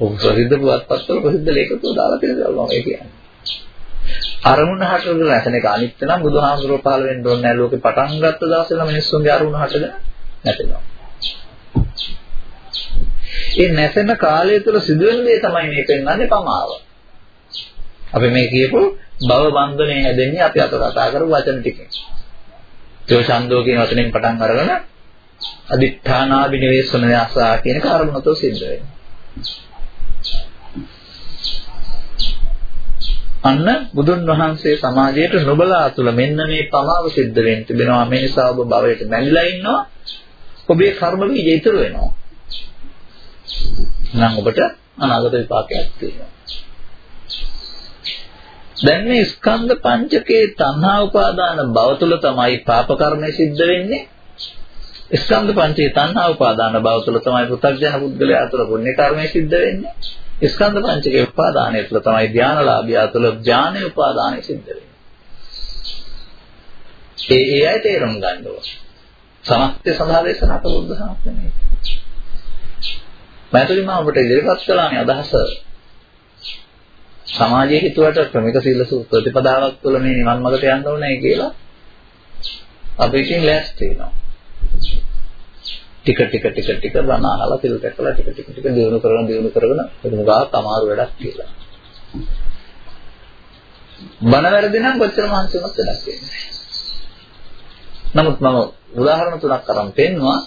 ඔව් ප්‍රසිද්ධ පුවත්පත්වල ප්‍රසිද්ධ ලේඛකයෝ දාලා තියෙනවා ඒ කියන්නේ. අරමුණ හටගෙන නැතෙන එක අනිත්‍ය නම් බුදුහාමුදුරුවෝ පහළ වෙන්න ඕනේ නැහැ ලෝකේ පටන් ගත්ත දවසේ නම් මිනිස්සුන්ගේ අරමුණ හටගෙන නැතෙනවා. ඒ නැසෙන කාලය තුල සිදුවෙන දේ තමයි මේ පෙන්වන්නේ පමාව. අපි මේ කියපු භව බන්ධනේ හැදෙන්නේ අපි අත කතා කරපු වචන ටිකෙන්. ඒ ඡන්දෝ කියන වචනෙන් පටන් අරගෙන අදිඨානාබිනිවේෂණ යසා කියන කර්මනතෝ සිද්ධ වෙනවා. අන්න බුදුන් වහන්සේ සමාජයට නොබලා තුල මෙන්න මේ පමාව සිද්ධ වෙන්න තිබෙනවා. මේ නිසා ඔබ භවයට මැලිලා ඉන්නවා. ඔබේ කර්ම බීජ ඉතුරු වෙනවා. නම් ඔබට අනාගත විපාකයක් තියෙනවා. දැන් මේ ස්කන්ධ පංචකේ තණ්හා උපාදාන භව තුල තමයි පාප කර්මය සිද්ධ වෙන්නේ. ස්කන්ධ පංචේ තණ්හා උපාදාන භව තුල තමයි පු탁ජන පුද්ගලයා තුළ පුණ්‍ය කර්මය සිද්ධ වෙන්නේ. ස්කන්ධ පංචකේ උපාදානය තුළ තමයි ධානලාභියා තුළ ඥානයේ උපාදානය සිද්ධ වෙන්නේ. ඒ ඒ අය තේරුම් ගන්න ඕන. සමස්තය සඳහා දේශනා කළ බුද්ධ ශාසනය. මෑතකදී මම ඔබට ඉදිරිපත් කළානේ අදහස සමාජයේ හිතුවට ක්‍රමික සීල ප්‍රතිපදාවක් තුළ මේ නිවන් මාර්ගට යන්න ඕනේ කියලා අපි ඉතින් ලෑස්ති වෙනවා. ටික ටික ටික ටික බණ අහලා පිළ දැකලා ටික ටික ටික දිනු කරගෙන දිනු කරගෙන එතනගා තමාරු වැඩක් කියලා. බණ වැරදි නම් කොච්චර මහන්සි වුණත් වැඩක් වෙන්නේ නමුත් මම උදාහරණ තුනක් අරන් පෙන්නවා.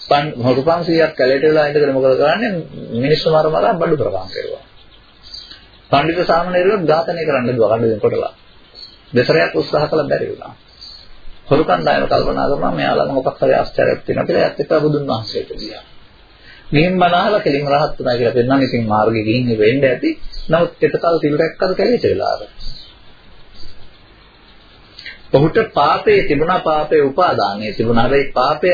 පන් හොරුපන් 100ක් කැලේට වෙලා ඉඳගෙන මොකද කරන්නේ? මිනිස්සු මරමලා බඩු ප්‍රකාශ කරුවා. පඬිතු සාමණේරයෝ ඝාතනය කරන්න දුවා කඩෙන් කොටලා. දෙසරයක් උත්සාහ කළා බැරි වුණා. හොරුකම් දායම කල්පනා කරනවා මෙයාලා මොකක් හරි ආශ්චර්යයක් තියෙනවා කියලා ඒත් එක්ක බුදුන් වහන්සේට ගියා. ගිහින් බණහලා කෙලින් රහත් වුණා කියලා පෙන්නන ඉතින් මාර්ගෙ ගිහින් වෙන්න ඇති. නමුත් එතකල් සිල් රැක්කද කැලේට වෙලාද? ඔහුට පාපේ තිබුණා පාපේ උපාදානයේ තිබුණා. හැබැයි පාපය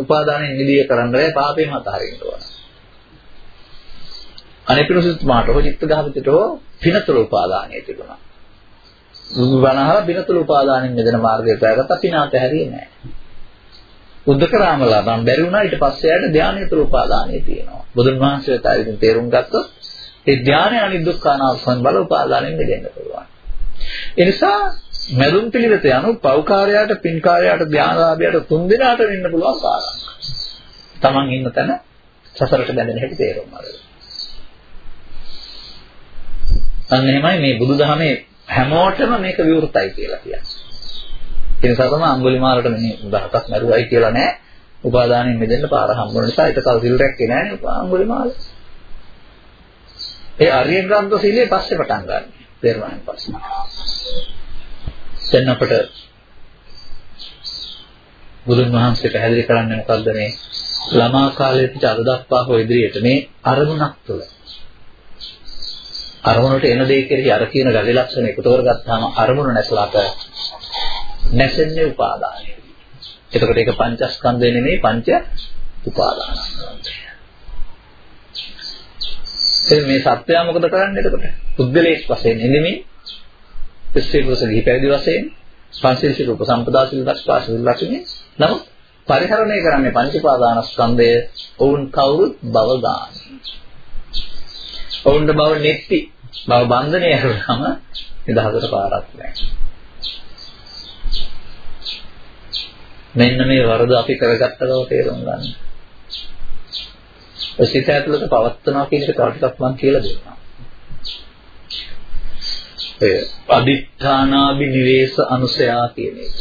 උපාදානයෙන් නිදිය කරන්න බෑ පාපේ මත හරින්න ඕන. අනිපිරුසුත් මාට ඔහු චිත්ත ගහවිතට පිනතර උපාදානයේ තිබුණා. වනහල බිනතුළු උපාදානෙන් මෙදෙන මාර්ගය පෑගත්ත පිනාත හැරියේ නැහැ. උද්දකරාමලා නම් බැරි වුණා ඊට පස්සේ යාට ධානයතුළු උපාදානෙ තියෙනවා. බුදුන් වහන්සේ තාරින් තේරුම් ගත්තොත් ඒ ධානය අනිදුක්ඛානාසන් බල උපාදානෙන් මිදෙන්න පුළුවන්. ඒ නිසා මරුන් පිළිවෙත යනු පෞකාරයාට පින්කාරයාට ධානාලාභයට තුන් දිනාට වෙන්න පුළුවන් කාරණා. Taman ඉන්න තැන සසරට බැඳෙන හැටි තේරුම් ගන්න. අන්න එහෙමයි මේ බුදුදහමේ හැමෝටම මේක විවෘතයි කියලා කියන්නේ. ඒ නිසා තමයි අඟුලිමාලට මේ උදාහරණයක් නරුවයි කියලා නෑ. උපාදානෙන් මෙදෙන්න පාර හම්බුන නිසා ඒක කල් සිල් රැක්කේ නෑනේ අඟුලිමාල. ඒ ආර්ය ග්‍රන්ථ සීලේ පස්සේ පටන් ගන්න. තේරුණාන් පස්සේ. දැන් අපට බුදුන් වහන්සේ පැහැදිලි කරන්නේ මොකද්ද මේ ළමා කාලයේ පිට අද දක්වා හෝ ඉදිරියට මේ අරමුණක් තුළ අරමුණට එන දේ කෙරෙහි අර කියන ගති ලක්ෂණ එකතු කරගත්තාම අරමුණ නැසලාට නැසෙන්නේ උපාදානය. එතකොට ඒක පංචස්කන්ධය නෙමෙයි පංච උපාදානස්කන්ධය. එතෙන් මේ සත්‍යය මොකද කරන්නේ එතකොට? පුද්ගලයෙක් වශයෙන් නෙමෙයි ස්ත්‍රී පුරුෂ ගිහි පැවිදි වශයෙන් පංචශීල රූප සම්පදා සිල් දක්වා සිල් ලක්ෂණේ නමුත් පරිහරණය කරන්නේ පංච උපාදානස්කන්ධය ඔවුන් කවුරුත් භව ගාන. ඔවුන්ට බව නෙත්ති බව බන්ධනය කරාම නිදහසට පාරක් නැහැ. මෙන්න මේ වරද අපි කරගත්ත බව තේරුම් ගන්න. ඔය සිත ඇතුළත පවත්නවා කියන එක තව ටිකක් මම කියලා දෙන්නම්. ඔය අදිඨානාබි නිවේස අනුසයා කියන එක.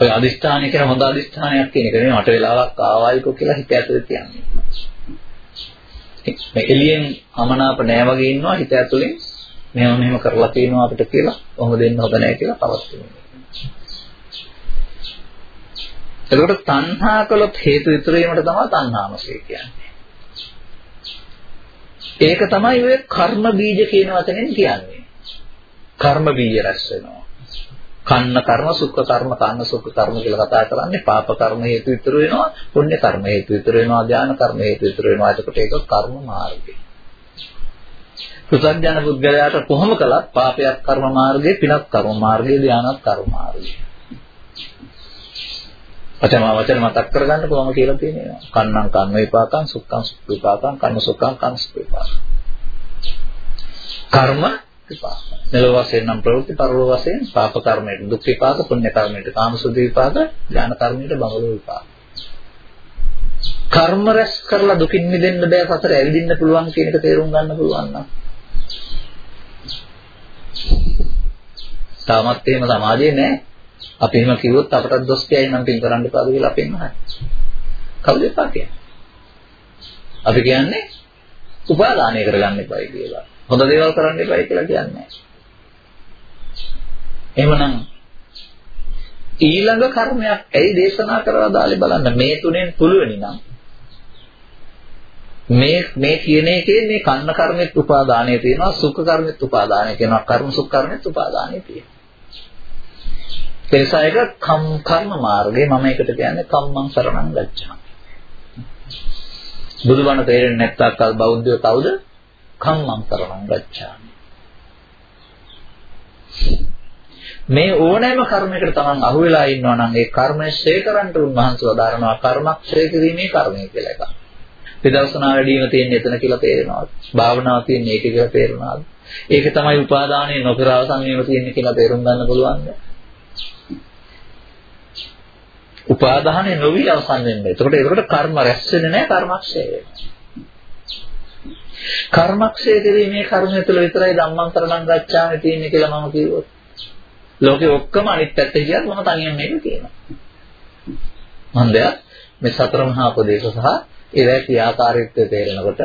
ඔය අදිෂ්ඨානය කියන හොඳ අදිෂ්ඨානයක් කියන එක නෙවෙයි මට වෙලාවක් ආවායිකෝ කියලා හිත ඇතුලේ තියන්නේ. මේ එළියෙන් අමනාප නෑ වගේ ඉන්නවා හිත ඇතුලේ මේව මෙහෙම කරලා තියෙනවා අපිට කියලා කොහොමද දෙන්න හොඳ නෑ කියලා පවත්වනවා. එතකොට තණ්හා කළොත් හේතු ඉතුරු වීමට තමයි තණ්හාමසය කියන්නේ. ඒක තමයි ඔය කර්ම බීජ කියන වචනෙන් කියන්නේ. කර්ම බීජ රැස් වෙනවා. කන්න කර්ම සුඛ කර්ම කන්න සුඛ කර්ම කියලා කතා කරන්නේ පාප කර්ම හේතු ඉතුරු වෙනවා පුණ්‍ය කර්ම හේතු ඉතුරු වෙනවා ධාන කර්ම හේතු ඉතුරු වෙනවා. එතකොට ඒක කර්ම මාර්ගය. සුසඥාන පුද්ගලයාට කොහොම කළත් පාපයක් කර්ම මාර්ගයේ පිනක් කර්ම මාර්ගයේ ධානක් කර්ම මාර්ගයේ. වචන වචන මතක් කරගන්න කොහොම කියලා තියෙනවා කන්නම් කන්න විපාකං සුඛං සුඛ විපාකං කන්න සුඛං කන්න සුඛ විපාකං. කර්ම විපාක. මෙලොව වශයෙන් නම් ප්‍රවෘත්ති පරලොව වශයෙන් පාප කර්මයට දුක් විපාක, පුණ්‍ය කර්මයට කාමසුද්ධ විපාක, ඥාන කර්මයට බඹලෝ විපාක. කර්ම රැස් කරලා දුකින් මිදෙන්න බෑ සතර ඇවිදින්න පුළුවන් කියන එක තේරුම් ගන්න පුළුවන් නම්. තාමත් එහෙම සමාජයේ නෑ. අපි එහෙම කිව්වොත් අපටත් දොස් කියයි නම් පින් කරන්න එපාද කියලා අපෙන් අහයි කවුද එපා කියන්නේ අපි කියන්නේ උපාදානය කරගන්න එපයි කියලා. හොඳ දේවල් කරන්න එපයි කියලා කියන්නේ. එහෙමනම් ඊළඟ කර්මයක් ඇයි දේශනා කරලා දාලේ බලන්න? මේ තුනෙන් පුළුවෙනි නම්. මේ මේ කියන එකේ මේ කන්න කර්මෙත් උපාදානය තියෙනවා සුඛ කර්මෙත් උපාදානය තියෙනවා කර්ම සුඛ කර්මෙත් උපාදානය තියෙනවා. එනිසා ඒක කම් කර්ම මාර්ගය මම ඒකට කියන්නේ කම්මං සරණං ගච්ඡාමි. බුදුබණ තේරෙන්නේ නැත්තක්කල් බෞද්ධයෝ කවුද? කම්මං සරණං ගච්ඡාමි මේ ඕනෑම කර්මයකට තමන් අහු වෙලා ඉන්නවා නම් ඒ කර්මය ශ්‍රේ කරන්න උන්වහන්සේ වදාරනවා කර්මක්ෂය කිරීමේ කර්මය කියලා එකක්. විදර්ශනා වැඩිම තියෙන එතන කියලා තේරෙනවා. භාවනාව තියෙන ඒක කියලා තේරුණාද? ඒක තමයි උපාදානයේ නොකර අවසන් වීම තියෙන්නේ කියලා තේරුම් ගන්න පුළුවන්ද? උපාදානයේ නොවි අවසන් වෙන්නේ. එතකොට ඒකට කර්ම රැස් වෙන්නේ නැහැ කර්මක්ෂය වෙනවා. කර්මක්ෂය කිරීමේ කර්මය තුළ විතරයි ධම්මං කරණං ගච්ඡාමි තියෙන්නේ කියලා මම කිව්වොත්. ලෝකේ ඔක්කොම අනිත් පැත්තේ ගියත් මම තනියෙන් මේක කියනවා. මන්දයා මේ සතර මහා උපදේශ සහ ඒවැ ක්‍රියාකාරීත්වය තේරෙනකොට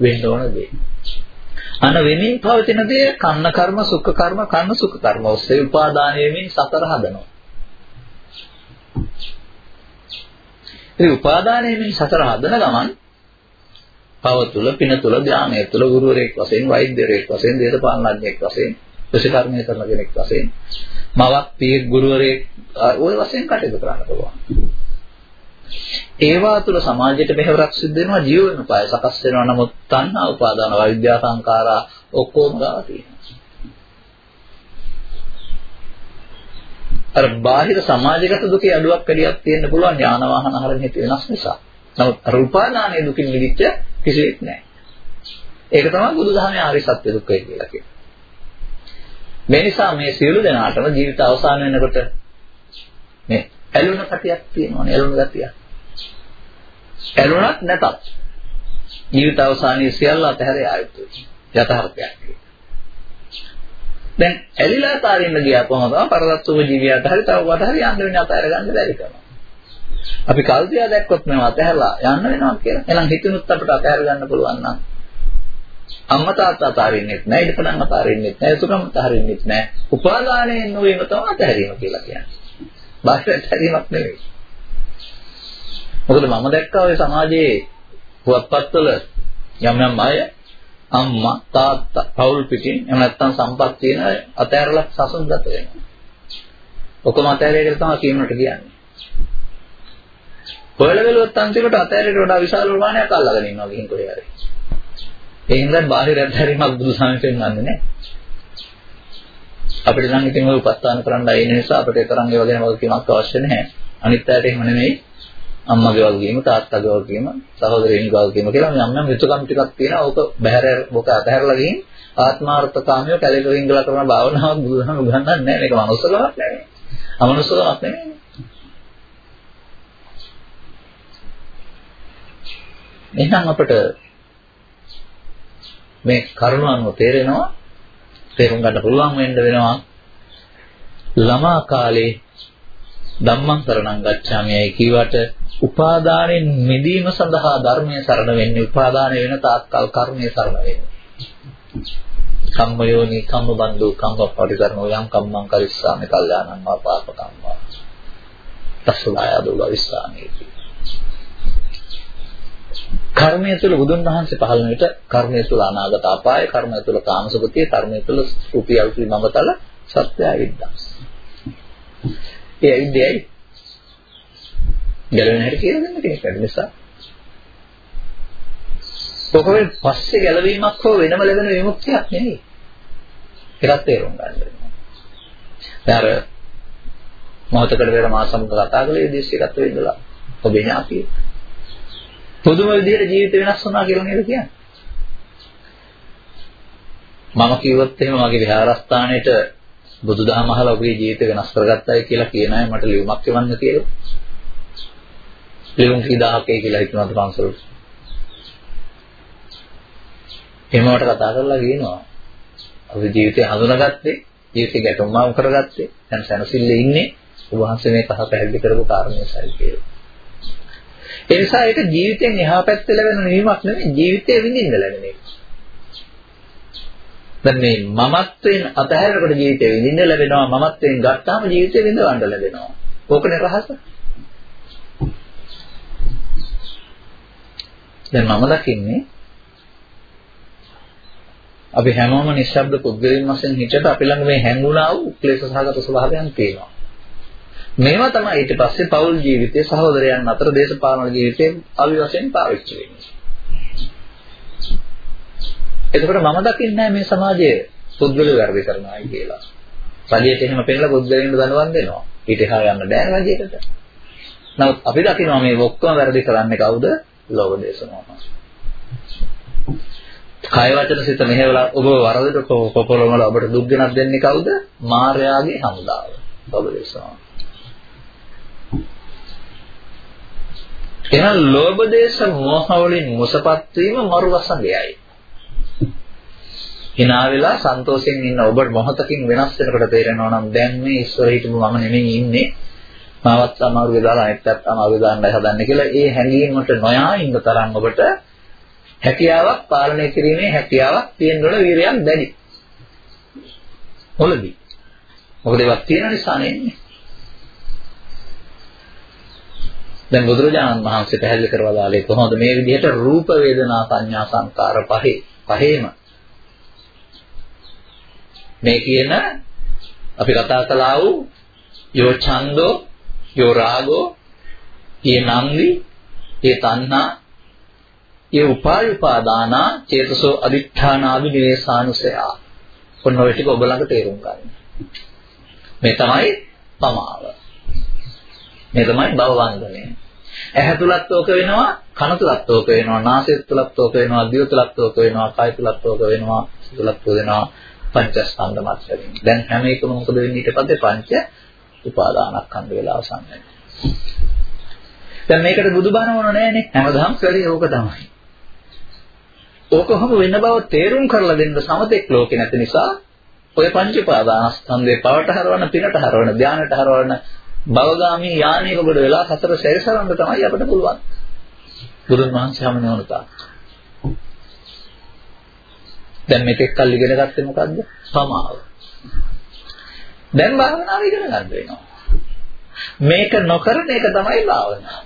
වෙන්න ඕන දේ. අන වෙමින් පවතින දේ කන්න කර්ම සුඛ කර්ම කන්න සුඛ කර්ම ඔස්සේ උපාදාන වෙමින් සතර හදනවා. ඒ උපාදාන වෙමින් සතර හදන ගමන් පව තුල පින තුල ධානය තුල ගුරුවරයෙක් වශයෙන් වෛද්‍යවරයෙක් වශයෙන් දේශපාලනඥයෙක් වශයෙන් කෘෂිකර්මය කරන කෙනෙක් වශයෙන් මවක් පියෙක් ගුරුවරයෙක් ওই වශයෙන් කටයුතු කරන්න පුළුවන්. ඒවා තුළ සමාජයට මෙහෙවරක් සිද්ධ වෙනවා ජීවන උපාය සකස් වෙනවා නමුත් තණ්හා උපාදාන විද්‍යා සංඛාරා ඔක්කොම ගාව තියෙනවා. අර බාහිර සමාජගත දුකේ අඩුවක් වැඩියක් තියෙන්න පුළුවන් ඥාන වාහන හරන හේතු වෙනස් නිසා. නමුත් අර උපාදානයේ දුකින් මිදිච්ච කිසිවෙක් නැහැ. ඒක තමයි බුදුදහමේ ආර්ය සත්‍ය දුක්ඛය කියලා කියන්නේ. මේ නිසා මේ සියලු දෙනාටම ජීවිත අවසන් වෙනකොට මේ ඇලුන කතියක් තියෙනවානේ ඇලුන ගතිය. ඇලුනත් නැතත් ජීවිත අවසානයේ සියල්ල අතහැර යා යුතුයි. යථාර්ථයක්. දැන් ඇලිලා තාරින්න ගියාපම තමයි පරදත්තුම ජීවිතයට හරි තව වට හරි යන්න වෙන අතහැර ගන්න බැරි කරනවා. අපි කල්පියා දැක්කොත් මේවා අතහැරලා යන්න වෙනවා කියලා. එහෙනම් හිතෙනුත් අපිට අතහැර ගන්න පුළුවන් නම් අම්මා තාත්තා අතාරින්නෙත් නැහැ ඉඩකඩම් අතාරින්නෙත් නැහැ සුකම් අතාරින්නෙත් නැහැ උපාදානයෙන් නොවීම තමයි අතහැරීම කියලා කියන්නේ. බාහිර අතහැරීමක් නෙවෙයි. මොකද මම දැක්කා ඔය සමාජයේ පුවත්පත්වල යම් යම් අය අම්මා තාත්තා පවුල් පිටින් එහෙම නැත්නම් සම්පත් තියෙන අතහැරලා සසුන් ගත වෙනවා. ඔක්කොම අතහැරිය කියලා තමයි කියන්නට කියන්නේ. හොයලා බැලුවත් අන්තිමට අතහැරියට වඩා විශාල ප්‍රමාණයක් අල්ලගෙන ඉන්නවා ගිහින් කොහේ හරි ඒ හින්දා බාහිර අත්හැරීමක් බුදුසමයෙන් පෙන්වන්නේ නැහැ. අපිට නම් ඉතින් ඔය උපස්ථාන කරන්න ආයේ නිසා අපිට ඒ තරම් ඒවා ගැන වගකීමක් අවශ්‍ය නැහැ. අනිත් අයට එහෙම නෙමෙයි. අම්මගේ වගකීම, තාත්තගේ වගකීම, සහෝදරයන්ගේ වගකීම කියලා යම් යම් යුතුයකම් ටිකක් තියෙනවා. ඕක බහැර ඕක අතහැරලා ගිහින් ආත්මාර්ථකාමිය කැලේක වින්ගලා කරන භාවනාවක් බුදුදහම උගන්වන්නේ නැහැ. මේක මනුස්සකමක් නෙමෙයි. අමනුස්සකමක් නෙමෙයි. එහෙනම් අපිට මේ කරුණ අනුව තේරෙනවා තේරුම් ගන්න පුළුවන් වෙන්න වෙනවා. ළමා කාලේ ධම්මං සරණං ගච්ඡාමියයි කීවට උපාදානෙන් මිදීම සඳහා ධර්මයේ සරණ වෙන්නේ උපාදානය වෙන තාක්කල් කර්මයේ සරණ වෙන්නේ. කම්මයෝනි කම්ම බන්දු කම්ම පරිකරණෝ යම් කම්මං කරිස්සාමි කල්යාණං වා පාපකම් වා. තස්සදාය දුල විස්සාමේති කර්මය තුළ බුදුන් වහන්සේ පහළ වෙන විට කර්මය තුළ අනාගත අපාය, කර්මය තුළ කාමසුගතිය, කර්මය තුළ රුපියල් මමතල සත්‍යය විද්දා. ඒ ඇයිදයි? ගැලවෙන හැටි කියලා දෙන්න කෙනෙක් වැඩි නිසා. කොහොමද පස්සේ ගැලවීමක් හෝ වෙනම ලැබෙන විමුක්තියක් නෙවෙයි. ඒකත් තේරුම් ගන්න වෙනවා. දැන් අර මොහොතකට පෙර මා සමග කතා කළේ දේශිකත්ව වෙන්නලා ඔබේ ඥාතියෙක්. පුදුම විදිහට ජීවිත වෙනස් වුණා කියලා නේද කියන්නේ? මම කිව්වොත් එහෙම මගේ විහාරස්ථානෙට බුදුදහම අහලා ඔබේ ජීවිත වෙනස් කරගත්තයි කියලා කියන අය මට ලියුමක් එවන්න කියලා. ලියුම් කී 1000ක් කියලා හිතනවාද පන්සලට? එහෙමවට කතා කරලා කියනවා. අපි ජීවිතය හඳුනාගත්තේ, ජීවිතේ ගැටුම්මාව කරගත්තේ, දැන් සැනසෙල්ලේ ඉන්නේ ඔබ වහන්සේ මේ කහ පැහැදිලි කරපු කාරණේසයි කියලා. ඒ නිසා ඒක ජීවිතෙන් එහා පැත්තේ ලැබෙන නිවීමක් නෙමෙයි ජීවිතේ විඳින්න ලැබෙන එක. දැන් මේ මමත්වයෙන් අතහැරනකොට ජීවිතේ විඳින්න ලැබෙනවා මමත්වයෙන් ගත්තාම ජීවිතේ විඳවන්න ලැබෙනවා. ඕකනේ රහස. දැන් මම දකින්නේ අපි හැමෝම නිශ්ශබ්ද පුද්ගලයන් වශයෙන් හිතට අපි ළඟ මේ හැංගුණා වූ ක්ලේශ සහගත ස්වභාවයන් තියෙනවා. මේවා තමයි ඊට පස්සේ පෞල් ජීවිතයේ සහෝදරයන් අතර දේශපාලන ජීවිතයේ අවි වශයෙන් පාවිච්චි වෙන්නේ. එතකොට මම දකින්නේ මේ සමාජයේ පුද්ගලයෝ වැඩි කරනවායි කියලා. රජයට එහෙම පෙන්නලා පුද්ගලයන්ට දඬුවම් දෙනවා. ඊට එහා යන්න බෑ රජයට. නමුත් අපි දකිනවා මේ ඔක්කොම වැරදි කරන්නේ කවුද? ලෝභ දේශ මොහ. කය වචන සිත මෙහෙवला ඔබ වරදට කොපොළොමල ඔබට දුක් ගෙනත් දෙන්නේ කවුද? මාර්යාගේ හමුදාව. ලෝභ දේශ එහෙනම් ලෝභ දේශ මොහ වලින් මුසපත් වීම මරු වසඟයයි. hina වෙලා සන්තෝෂෙන් ඉන්න ඔබ මොහතකින් වෙනස් වෙනකොට තේරෙනවා නම් දැන් මේ ඉස්සර හිටපු මම නෙමෙයි ඉන්නේ. මාවත් අමාරුවේ දාලා අනිත්‍යත් අමාරුවේ දාන්නයි හදන්නේ කියලා ඒ හැඟීමට නොයා ඉන්න තරම් ඔබට හැකියාවක් පාලනය කිරීමේ හැකියාවක් තියෙනවල වීරයක් දැඩි. මොළදී. මොකද ඒවත් තියෙන නිසා නෙන්නේ. දැන් බුදුරජාණන් වහන්සේ පැහැදිලි කරලා දාලේ කොහොමද මේ විදිහට රූප වේදනා සංඥා සංකාර පහේ පහේම. මේ කියන අපි කතා කළා වූ යෝ ඡන්தோ යෝ රාගෝ යේ නන්දි යේ තණ්හා යේ උපාය උපාදානා චේතසෝ අදිඨානාදි නිවේසානුසය. ඔන්න ඔය ටික ඔබ ළඟ තේරුම් ගන්න. මේ තමයි පමාව. මේ තමයි භවවන්දනය ඇහැ තුලත් ඕක වෙනවා කන තුලත් ඕක වෙනවා නාසය තුලත් ඕක වෙනවා දිව තුලත් ඕක වෙනවා කය තුලත් ඕක වෙනවා තුලත් ඕක වෙනවා පංචස්කන්ධ මට්ටමින්. දැන් හැම එකම මොකද වෙන්නේ ඊට පස්සේ පංච උපාදානස්කන්ධ වෙලා අවසන් වෙනවා. දැන් මේකට බුදුබණ වුණ නෑනේ. හැමදාම කරේ ඕක තමයි. ඕකම වෙන බව තේරුම් කරලා දෙන්න සමතෙක් ලෝකේ නැති නිසා ඔය පංච උපාදානස්කන්ධේ පවට හරවන පිනට හරවන ධානයට හරවන භවගාමී යානික කොට වෙලා සතර සැරිසරන්න තමයි අපිට පුළුවන්. බුදුන් වහන්සේ හැම නෝනතා. දැන් මෙතෙක් කල් ඉගෙන ගත්තේ මොකද්ද? සමාව. දැන් භාවනාව ඉගෙන ගන්න වෙනවා. මේක නොකරන එක තමයි භාවනාව.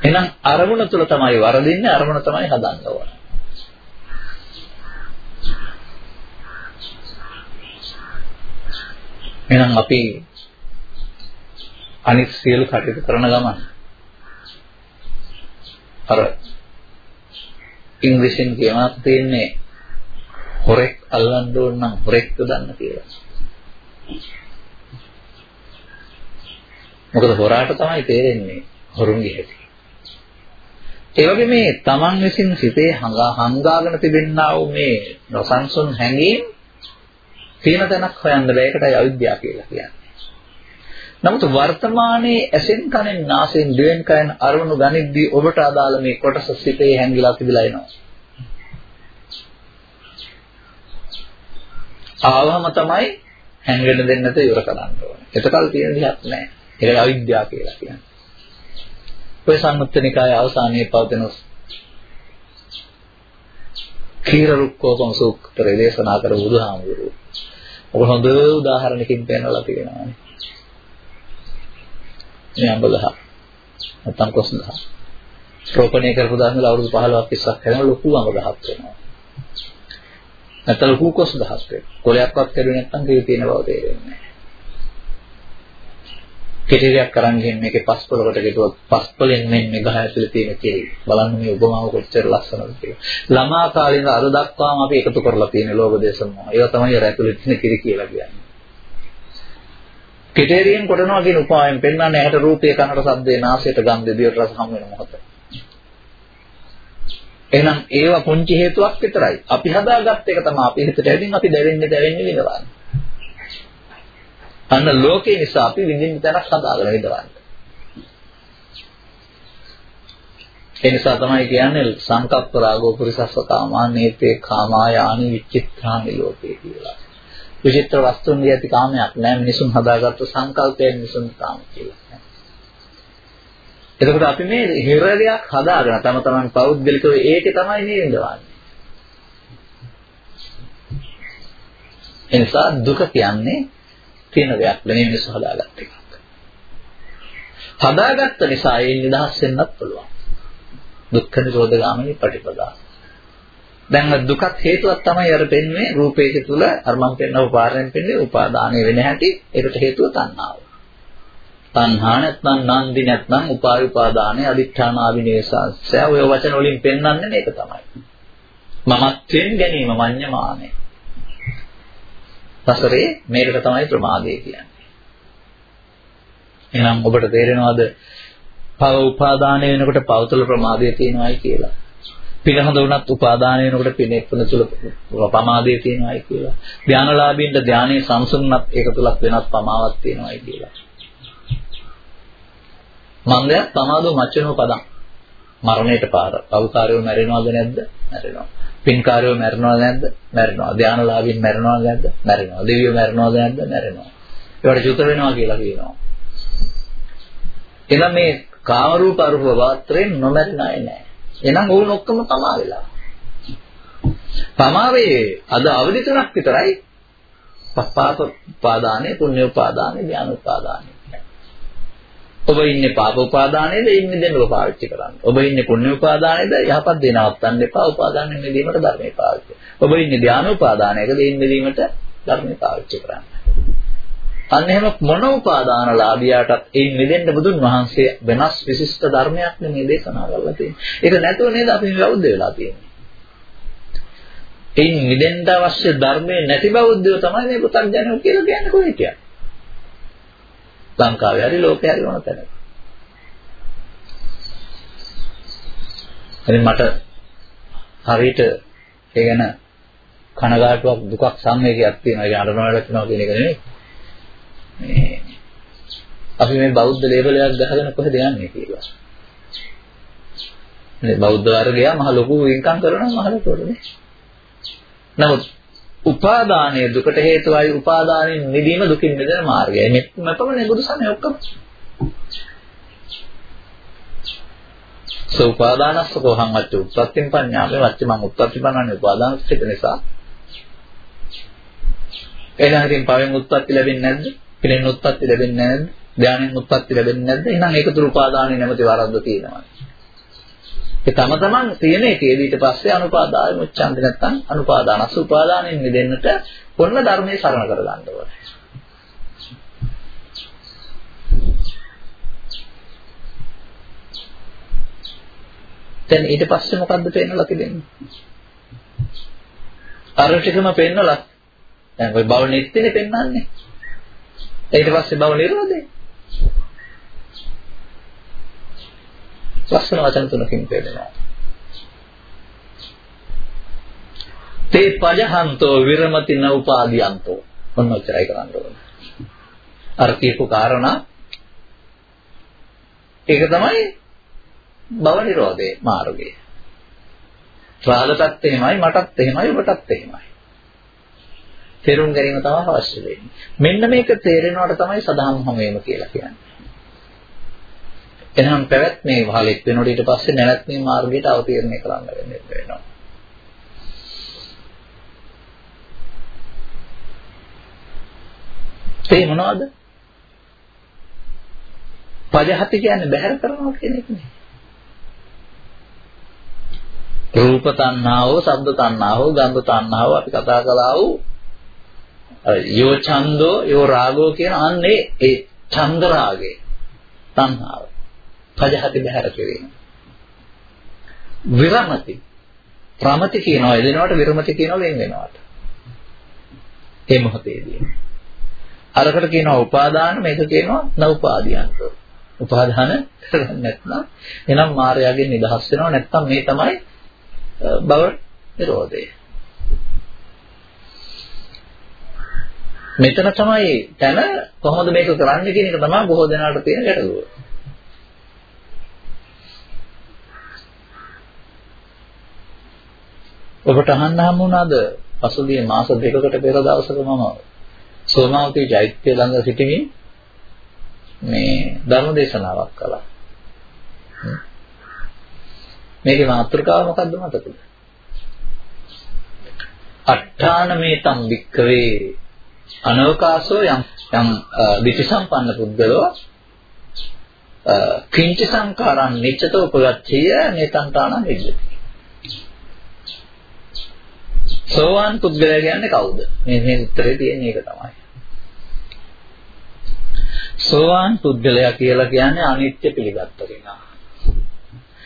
එහෙනම් අරමුණ තුල තමයි වරදින්නේ අරමුණ තමයි හදන්න ඕන. එහෙනම් අපි අනිත් සියලු කටයුතු කරන ගමන් අර ඉංග්‍රීසියෙන් කියනවා තියෙන්නේ හොරෙක් අල්ලන්න ඕන නම් හොරෙක්ද දන්න කියලා. මොකද හොරාට තමයි තේරෙන්නේ හොරුන්ගේ හැටි. ඒ වගේ මේ Taman විසින් සිතේ හංගා හංගාගෙන තිබෙනා වූ මේ නොසන්සුන් හැඟීම් තියෙන තැනක් හොයන්න බෑ ඒකටයි අවිද්‍යාව කියලා කියන්නේ. නමුත් වර්තමානයේ ඇසෙන් කනෙන් නාසයෙන් දිවෙන් කයෙන් අරමුණු ගනිද්දී ඔබට අදාළ මේ කොටස සිතේ හැංගිලා තිබිලා එනවා. ආවම තමයි හැංගෙන්න දෙන්න නැත ඉවර කරන්න ඕනේ. එතකල් තියෙන දෙයක් නැහැ. ඒක අවිද්‍යාව කියලා කියන්නේ. ඔය සම්මුත්තනිකාය අවසානයේ පවතින කීර රුක්කෝපම සූත්‍රය දේශනා කර බුදුහාමුදුරුවෝ. ඔබ හොඳ උදාහරණකින් පෙන්නලා තියෙනවානේ. මේ අඹ ගහ. නැත්තම් කොස් ගහ. රෝපණය කරපු දාන්න අවුරුදු 15ක් 20ක් යනකොට ලොකු අඹ ගහක් වෙනවා. නැත්තම් ලොකු කොස් ගහක් වෙනවා. කොලයක්වත් කරුවේ නැත්තම් කේ තියෙන බව තේරෙන්නේ නැහැ. කෙටිරියක් කරන් ගිහින් මේකේ පස්පලකට ගෙටුවත් පස්පලෙන් මේ ගහ ඇතුලේ තියෙන කෙරි. බලන්න මේ උපමාව කොච්චර ලස්සනද කියලා. ළමා කාලේ ඉඳන් අද දක්වාම අපි එකතු කරලා තියෙන ලෝභ දේශ මොහ. ඒවා තමයි අර ඇතුලේ තියෙන කෙරි කියලා කියන්නේ. කෙටේරියෙන් කොටනවා කියන උපායෙන් පෙන්වන්නේ ඇහැට රූපය කනට ශබ්දේ නාසයට ගන්ධය දිවට රස හම් වෙන මොහොත. එහෙනම් ඒවා පුංචි හේතුවක් විතරයි. අපි හදාගත්ත එක තමයි අපි හිතට ඇදින් අපි දැවෙන්නේ දැවෙන්නේ විඳවන්නේ. අන්න ලෝකේ නිසා අපි විඳින්න තැනක් හදාගෙන ඉදවන්න. ඒ නිසා තමයි කියන්නේ සංකප්ප රාගෝ පුරිසස්ස කාමා නේතේ කාමායානි විචිත්‍රානි ලෝකේ කියලා. විචිත්‍ර වස්තුන්ගේ ඇති කාමයක් නැහැ මිනිසුන් හදාගත්තු සංකල්පයෙන් මිනිසුන් කාම කියලා. එතකොට අපි මේ හිරලයක් හදාගෙන තම තමන් පෞද්ගලිකව ඒකේ තමයි මේ ඉඳවන්නේ. එනිසා දුක කියන්නේ තියෙන දෙයක් නෙවෙයි මිනිස්සු හදාගත්ත එකක්. හදාගත්ත නිසා ඒ නිදහස් වෙන්නත් පුළුවන්. දුක්ඛ නිරෝධ ගාමිනී පටිපදා. දැන් දුකත් හේතුවක් තමයි අර පෙන්වන්නේ රූපයක තුල අර මම පෙන්නව පාරෙන් පෙන්නේ උපාදානය වෙන හැටි ඒකට හේතුව තණ්හාව. තණ්හා නැත්නම් නන්දි නැත්නම් උපාය උපාදානය අදිඨානාවිනේසය ඔය වචන වලින් පෙන්වන්නේ මේක තමයි. මමත්වෙන් ගැනීම මඤ්ඤමානය. සසරේ මේකට තමයි ප්‍රමාදය කියන්නේ. එහෙනම් ඔබට තේරෙනවද පව උපාදානය වෙනකොට පව තුළ ප්‍රමාදය තියෙනවායි කියලා? පිළිහඳ වුණත් උපාදානය වෙනකොට පිනෙක් වන තුළ ප්‍රමාදය තියෙනවායි කියලා. ධානලාභින්ට ධානයේ සංසුන්නත් ඒක තුලක් වෙනත් පමාවක් තියෙනවායි කියලා. මන්දයක් පමාදෝ මච්චනෝ පදං. මරණයට පාර. පවකාරයෝ මැරෙනවද නැද්ද? මැරෙනවා. පින්කාරයෝ මැරෙනවද නැද්ද? මැරෙනවා. ධානලාභින් මැරෙනවද නැද්ද? මැරෙනවා. දෙවියෝ මැරෙනවද නැද්ද? මැරෙනවා. ඒවට චුත වෙනවා කියලා කියනවා. එහෙනම් මේ කාම රූප අරූප වාත්‍රයෙන් නොමැරෙන අය නෑ. එහෙනම් ඕන ඔක්කොම තමා වෙලා. තමාවේ අද අවදි තුනක් විතරයි පස්පාප උපාදානේ, පුණ්‍ය උපාදානේ, ඥාන උපාදානේ. ඔබ ඉන්නේ පාප උපාදානයේද ඉන්නේ දෙන්නව පාවිච්චි කරන්න. ඔබ ඉන්නේ පුණ්‍ය උපාදානයේද යහපත් දේ නවත්තන්න එපා උපාදානෙන් මිදීමට ධර්මයේ පාවිච්චි. ඔබ ඉන්නේ ධාන උපාදානයකද ඉන්නේ මිදීමට ධර්මයේ පාවිච්චි කරන්න. අන්න එහෙම මොන උපාදානලාභියාටත් ඒ මිදෙන්න බුදුන් වහන්සේ වෙනස් විශිෂ්ට ධර්මයක් නෙමෙයි දේශනා කරලා තියෙන්නේ. ඒක නැතුව නේද අපි බෞද්ධ වෙලා තියෙන්නේ. එයින් මිදෙන්න අවශ්‍ය ධර්මයේ නැති බෞද්ධයෝ තමයි මේ පුතග්ජනෝ කියලා කියන්නේ කොහේ කියන්නේ. ලංකාවේ හරි ලෝකේ හරි ඕන තැනක. ඉතින් මට හරියට ඒ ගැන කනගාටුවක් දුකක් සංවේගයක් තියෙනවා. ඒ අඬනවා රැකනවා කියන එක නෙමෙයි. මේ අපි මේ බෞද්ධ ලේබල් එකක් ගහගෙන කොහෙද යන්නේ කියලා. මේ බෞද්ධ වර්ගයා මහ ලොකු වින්කම් කරනවා මහ ලොකුනේ. නමුත් උපාදානයේ දුකට හේතුවයි උපාදානයෙන් මිදීම දුකින් මිදෙන මාර්ගය. මෙපමණ බුදු සමය ඔක්කොම. සෝපාදානස්ස කොහං වච්ච උත්පත්තින් පඤ්ඤාමේ වච්ච මං උත්පත්ති පන්නන්නේ උපාදානස්සිත නිසා. එහෙනම් ඉතින් පවෙන් උත්පත්ති ලැබෙන්නේ නැද්ද? පිනෙන් උත්පත්ති ලැබෙන්නේ නැද්ද? ධානයෙන් උත්පත්ති ලැබෙන්නේ නැද්ද? එහෙනම් ඒක තුරු උපාදානයේ නැමැති වරද්ද තියෙනවා. ඒ තම තමන් තියෙන එකේදී ඊට පස්සේ අනුපාදාය මුච්ඡන්ද නැත්තම් අනුපාදානස් උපාදානෙන් මිදෙන්නට පොන්න ධර්මයේ සරණ කර ගන්න ඕනේ. දැන් ඊට පස්සේ මොකද්ද පේන්නලා තිබෙන්නේ? අර ටිකම පෙන්නලා දැන් ওই බව නිත්‍යනේ පෙන්වන්නේ. ඊට පස්සේ බව නිරෝධේ. ලස්සන වචන තුනකින් පෙන්නනවා. තේ පජහන්තෝ විරමති න උපාදීයන්තෝ. ඔන්න ඔච්චරයි කරන්න ඕනේ. අර කියපු කාරණා ඒක තමයි භව නිරෝධේ මාර්ගය. රාගතත් එහෙමයි මටත් එහෙමයි ඔබටත් එහෙමයි. තේරුම් ගැනීම තමයි අවශ්‍ය වෙන්නේ. මෙන්න මේක තේරෙනවට තමයි සදාම් හැමේම කියලා කියන්නේ. එහෙනම් පැවැත්මේ වහලෙක් වෙනකොට ඊට පස්සේ නැවැත්මේ මාර්ගයට අවතීර්ණය කරන්න වෙනවා. ඒ මොනවද? පජහති කියන්නේ බැහැර කරනවා කියන එක නේ. රූප තණ්හාව, ශබ්ද තණ්හාව, ගන්ධ තණ්හාව අපි කතා කළා වූ යෝ ඡන්தோ යෝ රාගෝ කියන අන්නේ ඒ ඡන්ද රාගේ තණ්හාව. පජහති බහැර කිරීම. විරමති. ප්‍රමති කියනවා එදිනවට විරමති කියනවා වෙන වෙනවට. ඒ මොහොතේදී. අරකට කියනවා උපාදාන මේක කියනවා නෞපාදියන්ත. උපාදාන කරන්නේ නැත්නම් එනම් මායාවෙන් නිදහස් වෙනවා නැත්නම් මේ තමයි භව නිරෝධය. මෙතන තමයි තන කොහොමද මේක කරන්නේ කියන එක තමයි බොහෝ දෙනාට තියෙන ගැටලුව. ඔබට අහන්න හම් වුණාද පසුගිය මාස දෙකකට පෙර දවසක මම සෝමාවතී චෛත්‍ය ළඟ සිටිමින් මේ ධර්ම දේශනාවක් කළා. මේකේ මාතෘකාව මොකද්ද මතකද? අට්ඨාන මේතම් වික්කවේ අනවකාශෝ යම් යම් දිටි සම්පන්න පුද්ගලෝ කිංච සංකාරං නිච්චතෝ උපගච්ඡය නේතන්තාන නිජ්ජති සෝවාන් පුද්ගලයා කියන්නේ කවුද මේ මේ උත්තරේ තියෙන්නේ ඒක තමයි සෝවාන් පුද්ගලයා කියලා කියන්නේ අනිත්‍ය පිළිගත්ත කෙනා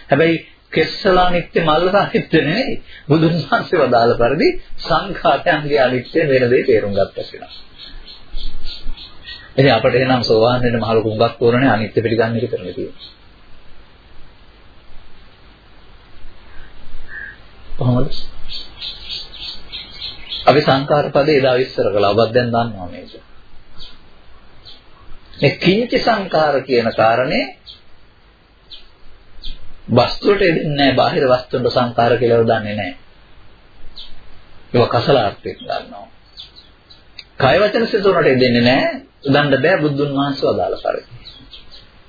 හැබැයි කෙස්සලා අනිත්‍ය මල්ලලා අනිත්‍ය නෙවෙයි. බුදුන් වහන්සේ වදාළ පරිදි සංඛාතයන්ගේ අනිත්‍ය වෙන දේ තේරුම් ගත්ත කෙනා. ඉතින් අපිට එනම් සෝවාන් වෙන්න මහ ලොකු උඟක් තෝරන්නේ අනිත්‍ය පිළිගන්න එක කරන්නේ තියෙනවා. කොහොමද? අපි සංඛාර පදේ එදා විස්තර කළා. ඔබත් දැන් දන්නවා මේක. මේ කිංච සංඛාර කියන කාරණේ වස්තුවට එදෙන්නේ නැහැ. බාහිර වස්තුන්ට සංකාර කියලා දන්නේ නැහැ. ඒක කසලාර්ථයෙන් ගන්නවා. කාය වචන සිතුනට එදෙන්නේ නැහැ. උදන්න බෑ බුදුන් වහන්සේ වදාළ පරිදි.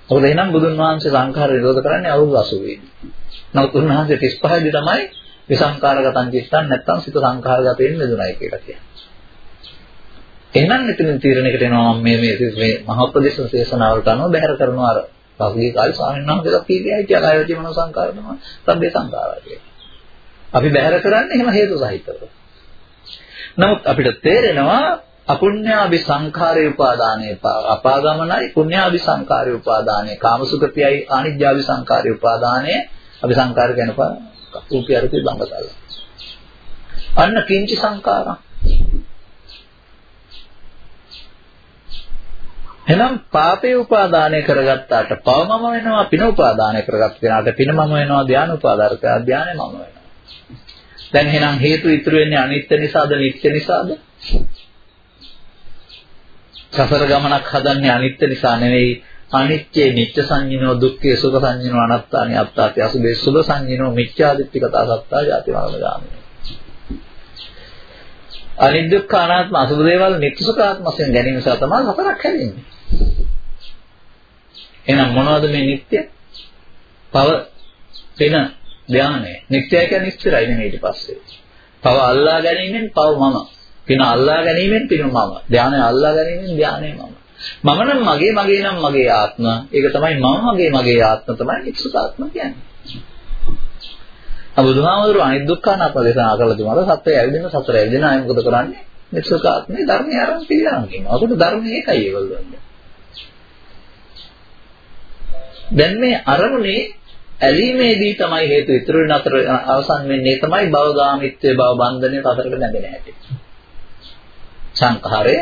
මොකද එහෙනම් බුදුන් වහන්සේ සංඛාර නිරෝධ කරන්නේ අවුරුදු 80 දී. නමුත් උන්වහන්සේ 35 දී තමයි විසංකාරගතන් කිස්සන් නැත්තම් සිත සංඛාරගතයෙන් නෙදුණයි කියලා කියන්නේ. එහෙනම් මෙතන තීරණයකට එනවා මම මේ මේ මහා උපදේශ දේශනාවලට අනුව බැහැර කරනවා අර පහුගිය කාලේ ස්වාමීන් වහන්සේලා කීකියා හිටියා කායවචී මනෝ සංකාර තමයි සබ්බේ සංකාරා කියලා. අපි බැහැර කරන්නේ එහෙම හේතු සහිතව. නමුත් අපිට තේරෙනවා අපුඤ්ඤාභි සංඛාරේ උපාදානේ අපාගමනයි පුඤ්ඤාභි සංඛාරේ උපාදානේ කාමසුඛතියයි ආනිජ්ජාභි සංඛාරේ උපාදානේ අපි සංඛාර කියන රූපයරති බංග කරලා. අන්න කිංචි සංඛාරා එහෙනම් පාපේ උපාදානය කරගත්තාට පවමම වෙනවා පින උපාදානය කරගත්ත කෙනාට පින මම වෙනවා ධාන උපාදාන කරා ධානය මම වෙනවා. දැන් එහෙනම් හේතු ඉතුරු වෙන්නේ අනිත්‍ය නිසාද නිත්‍ය නිසාද? සසර ගමනක් හදන්නේ අනිත්‍ය නිසා නෙවෙයි අනිත්‍ය නිත්‍ය සංජිනෝ දුක්ඛේ සුඛ සංජිනෝ අනාත්තානි අත්තාති අසුභේ සුභ සංජිනෝ මිච්ඡාදිත්‍ති කතා සත්තා ජාති මරණ ගාමිනී අනිදුක්ඛ අනාත්ම අසුභ දේවල් නිත්‍ය සුඛාත්ම වශයෙන් ගැනීම නිසා තමයි හතරක් හැදෙන්නේ එහෙනම් මොනවද මේ නිත්‍ය? පව වෙන ධානය. නිත්‍යය කියන්නේ ස්ථිරයි නෙමෙයි ඊට පස්සේ. පව අල්ලා ගැනීමෙන් පව මම. පින අල්ලා ගැනීමෙන් පින මම. ධානය අල්ලා ගැනීමෙන් ධානය මම. මම නම් මගේ මගේ නම් මගේ ආත්ම. ඒක තමයි මම මගේ මගේ ආත්ම තමයි නිත්‍යසාත්ම කියන්නේ. අබුදුහාමුදුරු අනිත් දුක්ඛානාප දේශනා කරලා දුන්නා. සත්‍යය ඇවිදින සතර ඇවිදින අය මොකද කරන්නේ? නිත්‍යසාත්මේ ධර්මය ආරම්භ පිළිගන්න කියනවා. අකට ධර්මයේ ඒකයි ඒගොල්ලෝ. දැන් මේ අරමුණේ ඇලීමේදී තමයි හේතු ඉතුරු වෙන අතර අවසන් වෙන්නේ තමයි භවගාමිත්වයේ භව බන්ධනයේ අතරට නැගෙන හැටි. සංඛාරය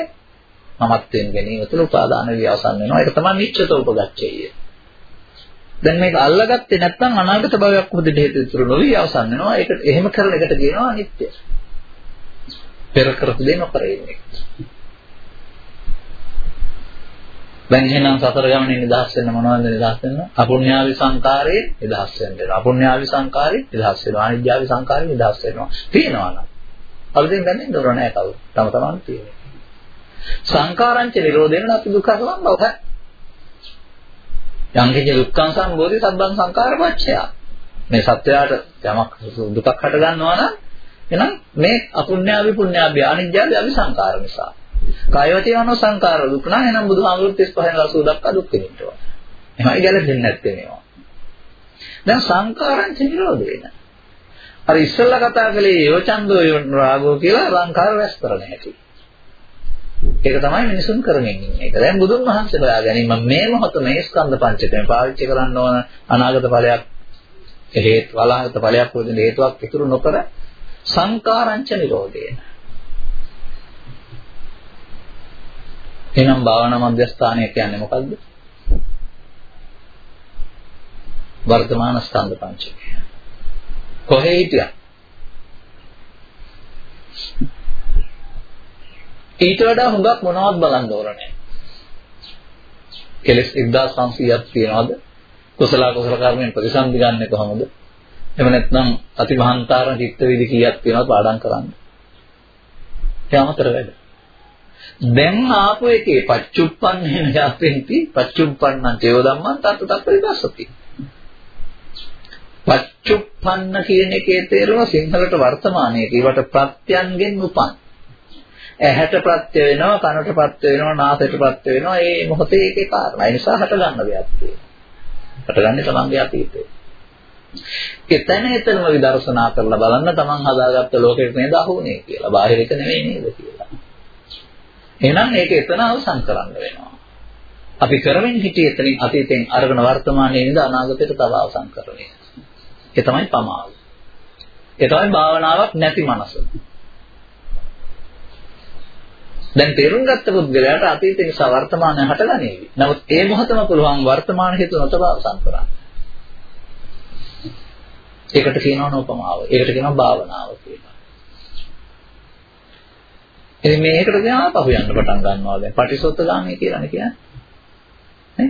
මමත්වෙන් ගැනීම තුළ උපාදාන වී අවසන් වෙනවා. ඒක තමයි නිච්චත උපගච්ඡය. දැන් මේක අල්ලගත්තේ නැත්නම් අනාගත භවයක් උපදින්න හේතු ඉතුරු නොවි අවසන් වෙනවා. ඒක එහෙම කරන එකට කියනවා අනිත්‍ය. පෙර කරපු දේ නොකර ඉන්නේ. දැන් එහෙනම් සතර ගමනේ නිදහස් වෙන්න මොනවද නිදහස් වෙන්න? අපුඤ්ඤාවි සංකාරේ නිදහස් වෙන්න වෙනවා. අපුඤ්ඤාවි සංකාරේ නිදහස් වෙනවා. අනිත්‍යාවි සංකාරේ නිදහස් වෙනවා. තියෙනවා නම්. අලුතෙන් දැනෙන්න දොර නැහැ කවුරු. තම තමන් තියෙන්නේ. සංකාරංච නිරෝධේන අපි දුක්ඛ සම්භව. යම් කිසි දුක්ඛං සම්බෝධි සබ්බං සංකාර පච්චය. මේ සත්‍යයට යමක් දුකක් හට ගන්නවා නම් එහෙනම් මේ අපුඤ්ඤාවි පුඤ්ඤාවි අනිත්‍යාවි අවිසංකාර නිසා. කායවචේ මනෝ සංකාර දුක් නම් එහෙනම් බුදුහාමුදුරුවෝ 35 80 දක්වා දුක් විඳිනවා. එහෙමයි ගැලපෙන්නේ නැත්තේ මේවා. දැන් සංකාරංච නිරෝධ වෙන. අර ඉස්සෙල්ලා කතා කළේ යෝචන්දෝ රාගෝ කියලා සංකාර රැස් කරන හැටි. ඒක තමයි මිනිසුන් කරමින් ඉන්නේ. ඒක දැන් බුදුන් වහන්සේ හොයා ගැනීම මේ මොහොත මේ ස්කන්ධ පංචකයෙන් පාවිච්චි කරන්න ඕන අනාගත ඵලයක් හේතු වලාගත ඵලයක් වදින හේතුවක් ඉතුරු නොකර සංකාරංච නිරෝධේන එහෙනම් භාවනා මධ්‍යස්ථානය කියන්නේ මොකද්ද? වර්තමාන ස්කන්ධ පංචකය. කොහේ හිටියා? ඊට වඩා හුඟක් මොනවත් බලන්න ඕන නැහැ. කෙලස් 1500ක් තියනවාද? කුසල කුසල කර්මෙන් ප්‍රතිසන්දි ගන්න කොහොමද? එහෙම නැත්නම් අතිමහන්තාර චිත්ත විදි කීයක් තියෙනවද පාඩම් කරන්න? ඒ අමතර වැඩ. දැන් ආපු එකේ පච්චුප්පන්නේන යතෙන්ති පච්චුප්පන්නං චේව ධම්මං තත්ත තත්ත විදස්සති. පච්චුප්පන්න කියන එකේ තේරුම සිංහලට වර්තමානයේ ඒවට ප්‍රත්‍යයන්ගෙන් උපන්. ඇහැට ප්‍රත්‍ය වෙනවා, කනට ප්‍රත්‍ය වෙනවා, නාසයට ප්‍රත්‍ය වෙනවා. ඒ මොහොතේ ඒකේ කාරණා. ඒ නිසා හට ගන්න දෙයක් තියෙනවා. හටගන්නේ තමන්ගේ අතීතේ. එතන එතනම විදර්ශනා කරලා බලන්න තමන් හදාගත්ත ලෝකෙට නේද අහුනේ කියලා. බාහිර එක නෙවෙයි නේද කියලා. එහෙනම් මේක එතන අවසන් කරන්න වෙනවා. අපි කරමින් හිටියේ එතනින් අතීතෙන් අරගෙන වර්තමානයේ ඉඳ අනාගතයට තව අවසන් කරන්නේ. ඒ තමයි පමාව. ඒ තමයි භාවනාවක් නැති මනස. දැන් තේරුම් ගත්ත පුද්ගලයාට අතීතේ නිසා වර්තමානය හටගනේවි. නමුත් ඒ මොහොතම පුළුවන් වර්තමාන හේතු නොතබ අවසන් කරන්න. ඒකට කියනවා නෝපමාව. ඒකට කියනවා භාවනාව කියලා. ඉතින් මේකට දැන් ආපහු යන්න පටන් ගන්නවා දැන් පටිසොත්තගාමී කියලානේ කියන්නේ. නේ?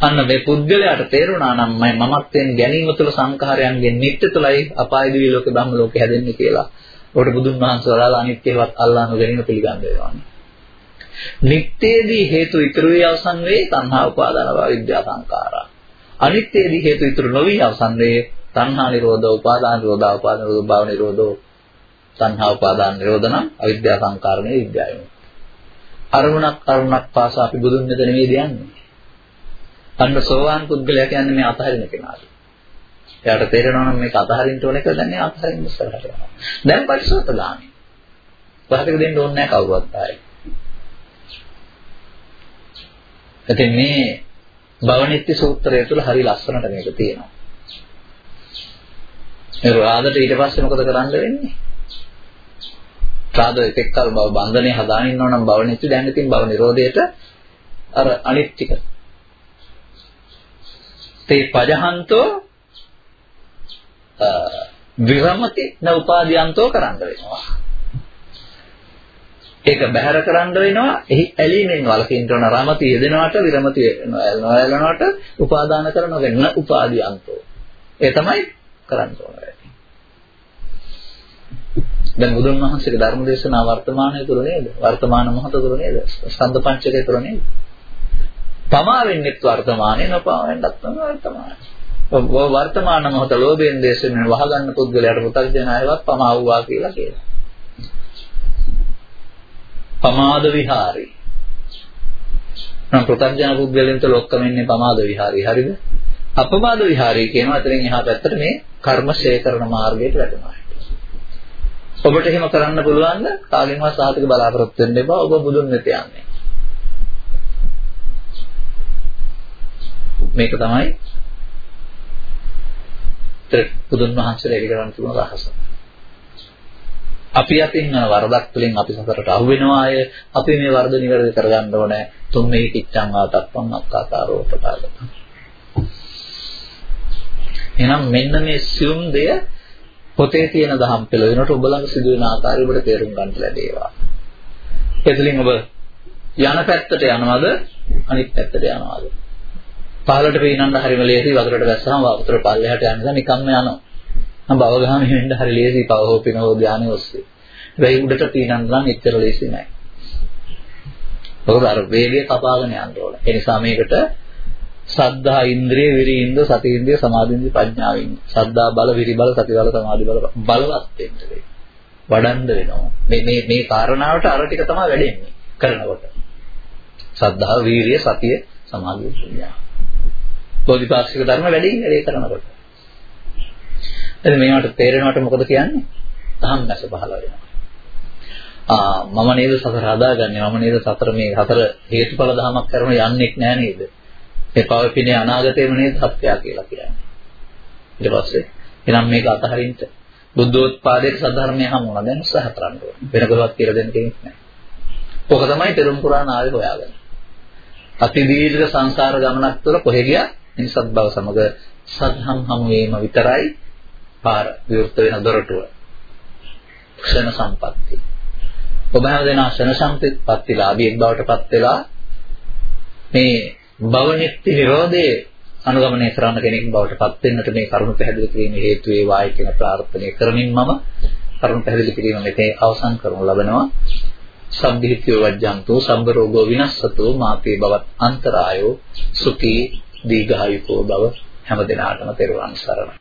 අන්න මේ පුද්ගලයාට තේරුණා නම් මම මමත්වයෙන් ගැනීම තුළ සංඛාරයන්ගෙන් නිත්‍ය තුළයි අපාය දිවි ලෝකේ බ්‍රහ්ම ලෝකේ හැදෙන්නේ කියලා. ඔකට බුදුන් වහන්සේ වදාලා අනිත්‍යවත් අල්ලාහ් නොගැනීම පිළිගන්න වෙනවා. නිත්‍යයේදී හේතු ඉතුරු වේ අවසන් වේ තණ්හා උපාදාන භව විද්‍යා සංඛාරා. අනිත්‍යයේදී හේතු ඉතුරු නොවි අවසන් වේ තණ්හා නිරෝධ උපාදාන නිරෝධ උපාදාන නිරෝධ භව නිරෝධෝ තණ්හා උපාදාන නිරෝධ නම් අවිද්‍යා සංකාරණේ විද්‍යාවයි. අරමුණක් කරුණක් පාසා අපි බුදුන් මෙතන නෙමෙයි යන්නේ. අන්න සෝවාන් පුද්ගලයා කියන්නේ මේ අතහරින කෙනාට. එයාට තේරෙනවා නම් මේක අතහරින්න ඕන කියලා දැන් අතහරින්න ඉස්සරහට යනවා. දැන් පරිසෝතගාමි. පහතක දෙන්න ඕනේ නැහැ කවුරුවත් ආයේ. ඉතින් මේ භවනිත්‍ය සූත්‍රය තුළ හරි ලස්සනට මේක තියෙනවා. මේ රාදට ඊට පස්සේ මොකද කරන්න වෙන්නේ? රාද එකෙක් කල බව බන්ධනේ හදාගෙන ඉන්නවා නම් භව නිත්‍ය දැන් ඉතින් භව නිරෝධයට අර අනිත් ටික. තේ පජහන්තෝ විරමති න උපාදීයන්තෝ කරන්න වෙනවා. ඒක බැහැර කරන්න වෙනවා එහි ඇලීමෙන් වලකින්න ඕන රමති යෙදෙනවට විරමති නොයලනවට උපාදාන කරන වෙන්න උපාදීයන්තෝ. ඒ තමයි කරන්න ඕන. දැන් බුදුන් වහන්සේගේ ධර්ම දේශනා වර්තමානයේ තුල නේද? වර්තමාන මොහොත තුල නේද? ස්කන්ධ පංචකය තුල නේද? තමා වෙන්නෙත් වර්තමානයේ නොපවෙන්නත් වර්තමානයේ. ඔබ වර්තමාන මොහොත ලෝභයෙන් දේශයෙන් වහගන්න පුද්ගලයාට පුතග්ජන අයවත් පමා වූවා කියලා කියනවා. පමාද විහාරී. නම් පුතග්ජන පුද්ගලයන්ට ලොක්කම ඉන්නේ පමාද විහාරී. හරිද? අපමාද විහාරී කියනවා අතරින් එහා පැත්තට මේ කර්ම ශේඛ කරන මාර්ගයට වැටෙනවා. ඔබට එහෙම කරන්න පුළුවන්ද? කාගෙන්වත් සාහිතික බලාපොරොත්තු වෙන්න එපා. ඔබ බුදුන් වෙත යන්නේ. මේක තමයි බුදුන් වහන්සේලා එලි කරන්න තිබුණ රහස. අපි අතින් වරදක් තුළින් අපි සසරට අහු වෙනවා අය අපි මේ වරද නිවැරදි කරගන්න ඕනේ. තුන් මේ කිච්ඡං ආතප්පං අක්කාතාරෝ පටාගත. එහෙනම් මෙන්න මේ සියුම් දෙය පොතේ තියෙන දහම් පෙළ වෙනකොට ඔබ ළඟ සිදුවෙන ආකාරය ඔබට තේරුම් ගන්න ලැබේවා. එතලින් ඔබ යන පැත්තට යනවද අනිත් පැත්තට යනවද? පහළට පීනන්න හරිම ලේසි වතුරට වැස්සම වතුර පල්ලෙහාට යන නිසා නිකම්ම යනවා. මම භවගාමී වෙන්න හරි ලේසි පවහෝ පිනෝ ධානය ඔස්සේ. හැබැයි උඩට පීනන්න නම් එච්චර ලේසි නෑ. මොකද අර වේගය කපාගෙන යන්න ඕන. ඒ නිසා මේකට සද්ධා ඉන්ද්‍රිය විරි ඉන්ද්‍ර සති ඉන්ද්‍රිය සමාධි ඉන්ද්‍රිය ප්‍රඥාව ඉන්ද්‍රිය සද්ධා බල විරි බල සති බල සමාධි බල බලවත් වෙන්න වඩන්න වෙනවා මේ මේ මේ කාරණාවට අර ටික තමයි වැඩෙන්නේ කරනකොට සද්ධා වීරිය සතිය සමාධිය ප්‍රඥාව බෝධිපාක්ෂික ධර්ම වැඩි වැඩි කරනකොට එතන මේවට තේරෙනවට මොකද කියන්නේ තහම් නැස පහළ වෙනවා ආ මම නේද සතර හදාගන්නේ මම නේද සතර මේ හතර හේතුඵල ධමයක් කරන යන්නෙක් නෑ නේද මේ පවපිනේ අනාගතේම නේද සත්‍යය කියලා කියන්නේ. ඊට පස්සේ එනම් මේක අතහරින්න බුද්ධෝත්පාදයේ සද්ධර්මය හමුණා දැන් උත්සාහ කරන්න ඕනේ. වෙන කොහොමවත් කියලා දෙන්න කෙනෙක් නැහැ. ඔක තමයි පෙරම් පුරාණ ආවේ හොයාගන්න. අති දීර්ඝ සංසාර ගමනක් තුළ කොහෙ ගියා? නිසත් බව සමග සත්හම් හමු වීම විතරයි පාර විවෘත වෙන දොරටුව. ක්ෂණ සම්පatti. ඔබ හැමදෙනා ශන සම්පත්තිලාභියෙක් බවට පත් වෙලා මේ භව නිත්‍ය නිරෝධයේ අනුගමනය කරන්න කෙනෙක් බවට පත් වෙන්නට මේ කරුණ පැහැදිලි කිරීම හේතු වේවායි කියන ප්‍රාර්ථනාව කරමින් මම කරුණ පැහැදිලි කිරීම මෙතේ අවසන් කරනු ලබනවා සම්භීතිය වජ්ජන්තෝ සම්බ රෝගෝ විනස්සතෝ මාතේ බවත් අන්තරායෝ සුඛී දීඝායුකෝ බව හැම දිනාටම තෙරුවන් සරණයි.